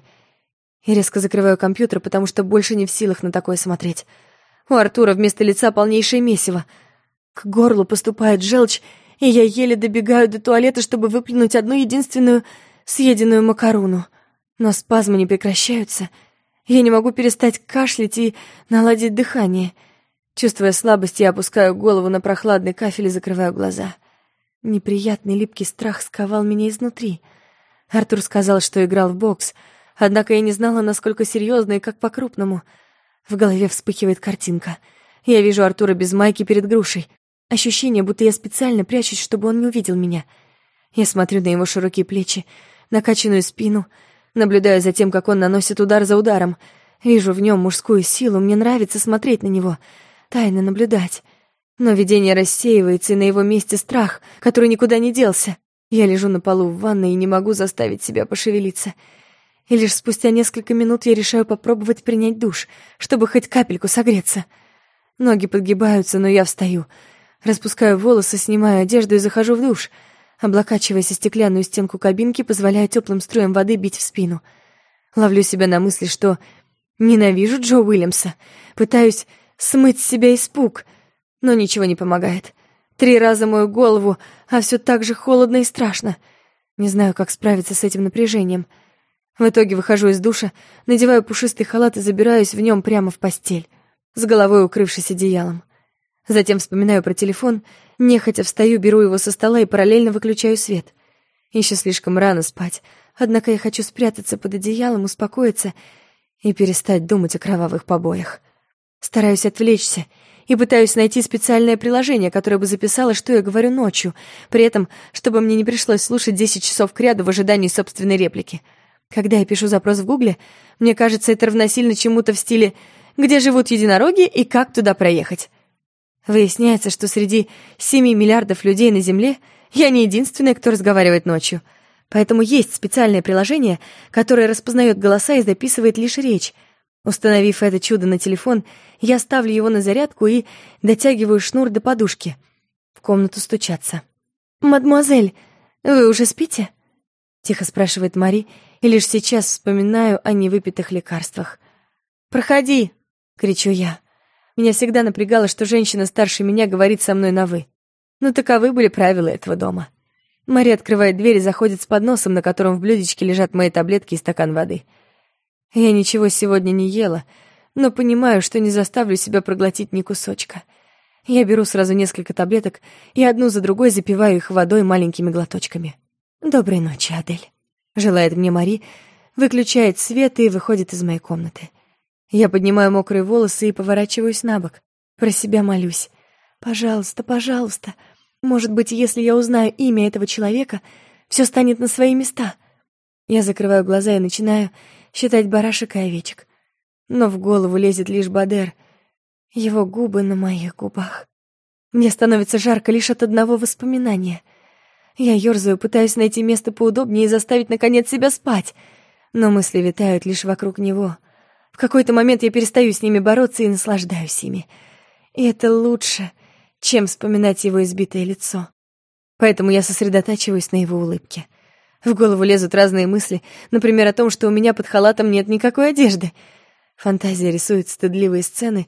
И резко закрываю компьютер, потому что больше не в силах на такое смотреть. У Артура вместо лица полнейшее месиво. К горлу поступает желчь, и я еле добегаю до туалета, чтобы выплюнуть одну единственную съеденную макаруну. Но спазмы не прекращаются — я не могу перестать кашлять и наладить дыхание. Чувствуя слабость, я опускаю голову на прохладный кафель и закрываю глаза. Неприятный липкий страх сковал меня изнутри. Артур сказал, что играл в бокс, однако я не знала, насколько серьезно и как по-крупному. В голове вспыхивает картинка. Я вижу Артура без майки перед грушей. Ощущение, будто я специально прячусь, чтобы он не увидел меня. Я смотрю на его широкие плечи, накачанную спину — Наблюдаю за тем, как он наносит удар за ударом. Вижу в нем мужскую силу, мне нравится смотреть на него, тайно наблюдать. Но видение рассеивается, и на его месте страх, который никуда не делся. Я лежу на полу в ванной и не могу заставить себя пошевелиться. И лишь спустя несколько минут я решаю попробовать принять душ, чтобы хоть капельку согреться. Ноги подгибаются, но я встаю. Распускаю волосы, снимаю одежду и захожу в душ — облокачиваясь о стеклянную стенку кабинки, позволяя теплым струям воды бить в спину. Ловлю себя на мысли, что ненавижу Джо Уильямса, пытаюсь смыть с себя испуг, но ничего не помогает. Три раза мою голову, а все так же холодно и страшно. Не знаю, как справиться с этим напряжением. В итоге выхожу из душа, надеваю пушистый халат и забираюсь в нем прямо в постель, с головой укрывшись одеялом. Затем вспоминаю про телефон, нехотя встаю, беру его со стола и параллельно выключаю свет. Еще слишком рано спать, однако я хочу спрятаться под одеялом, успокоиться и перестать думать о кровавых побоях. Стараюсь отвлечься и пытаюсь найти специальное приложение, которое бы записало, что я говорю ночью, при этом, чтобы мне не пришлось слушать 10 часов кряду в ожидании собственной реплики. Когда я пишу запрос в Гугле, мне кажется, это равносильно чему-то в стиле «Где живут единороги и как туда проехать?». Выясняется, что среди 7 миллиардов людей на Земле я не единственная, кто разговаривает ночью. Поэтому есть специальное приложение, которое распознает голоса и записывает лишь речь. Установив это чудо на телефон, я ставлю его на зарядку и дотягиваю шнур до подушки. В комнату стучатся. «Мадемуазель, вы уже спите?» Тихо спрашивает Мари, и лишь сейчас вспоминаю о невыпитых лекарствах. «Проходи!» — кричу я. Меня всегда напрягало, что женщина старше меня говорит со мной на «вы». Но таковы были правила этого дома. Мари открывает дверь и заходит с подносом, на котором в блюдечке лежат мои таблетки и стакан воды. Я ничего сегодня не ела, но понимаю, что не заставлю себя проглотить ни кусочка. Я беру сразу несколько таблеток и одну за другой запиваю их водой маленькими глоточками. «Доброй ночи, Адель», — желает мне Мари, выключает свет и выходит из моей комнаты. Я поднимаю мокрые волосы и поворачиваюсь на бок. Про себя молюсь. «Пожалуйста, пожалуйста. Может быть, если я узнаю имя этого человека, все станет на свои места». Я закрываю глаза и начинаю считать барашек и овечек. Но в голову лезет лишь Бадер. Его губы на моих губах. Мне становится жарко лишь от одного воспоминания. Я ёрзаю, пытаюсь найти место поудобнее и заставить, наконец, себя спать. Но мысли витают лишь вокруг него. В какой-то момент я перестаю с ними бороться и наслаждаюсь ими. И это лучше, чем вспоминать его избитое лицо. Поэтому я сосредотачиваюсь на его улыбке. В голову лезут разные мысли, например, о том, что у меня под халатом нет никакой одежды. Фантазия рисует стыдливые сцены,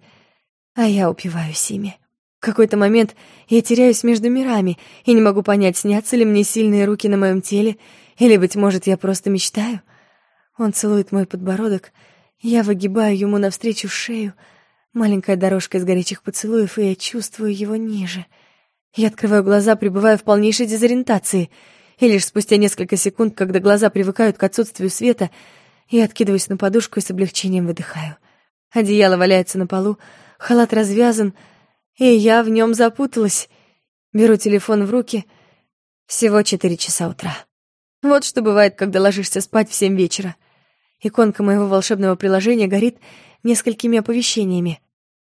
а я упиваюсь ими. В какой-то момент я теряюсь между мирами и не могу понять, снятся ли мне сильные руки на моем теле, или, быть может, я просто мечтаю. Он целует мой подбородок, я выгибаю ему навстречу шею, маленькая дорожка из горячих поцелуев, и я чувствую его ниже. Я открываю глаза, пребывая в полнейшей дезориентации, и лишь спустя несколько секунд, когда глаза привыкают к отсутствию света, я откидываюсь на подушку и с облегчением выдыхаю. Одеяло валяется на полу, халат развязан — и я в нем запуталась. Беру телефон в руки. Всего четыре часа утра. Вот что бывает, когда ложишься спать в семь вечера. Иконка моего волшебного приложения горит несколькими оповещениями.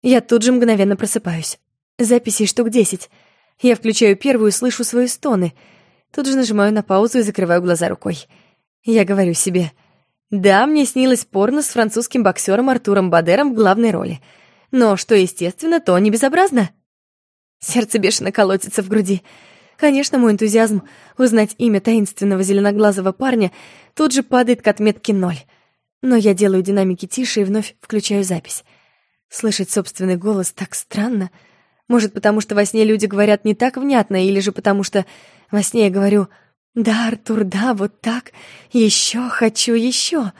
Я тут же мгновенно просыпаюсь. Записей штук десять. Я включаю первую и слышу свои стоны. Тут же нажимаю на паузу и закрываю глаза рукой. Я говорю себе, да, мне снилось порно с французским боксером Артуром Бадером в главной роли — но что естественно, то не безобразно. Сердце бешено колотится в груди. Конечно, мой энтузиазм узнать имя таинственного зеленоглазого парня тут же падает к отметке ноль. Но я делаю динамики тише и вновь включаю запись. Слышать собственный голос так странно. Может, потому что во сне люди говорят не так внятно, или же потому что во сне я говорю «Да, Артур, да, вот так, еще хочу, еще».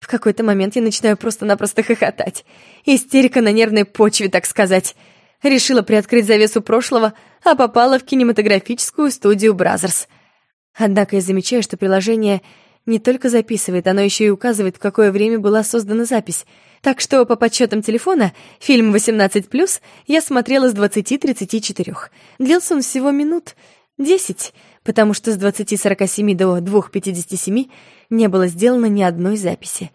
В какой-то момент я начинаю просто-напросто хохотать. Истерика на нервной почве, так сказать. Решила приоткрыть завесу прошлого, а попала в кинематографическую студию «Brazzers». Однако я замечаю, что приложение не только записывает, оно еще и указывает, в какое время была создана запись. Так что, по подсчетам телефона, фильм 18+, я смотрела с 20.34. Длился он всего минут 10, потому что с 20.47 до 2.57 не было сделано ни одной записи.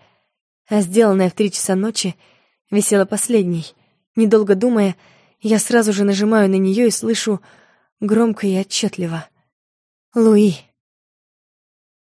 А сделанная в три часа ночи висела последней. Недолго думая, я сразу же нажимаю на нее и слышу громко и отчетливо. «Луи».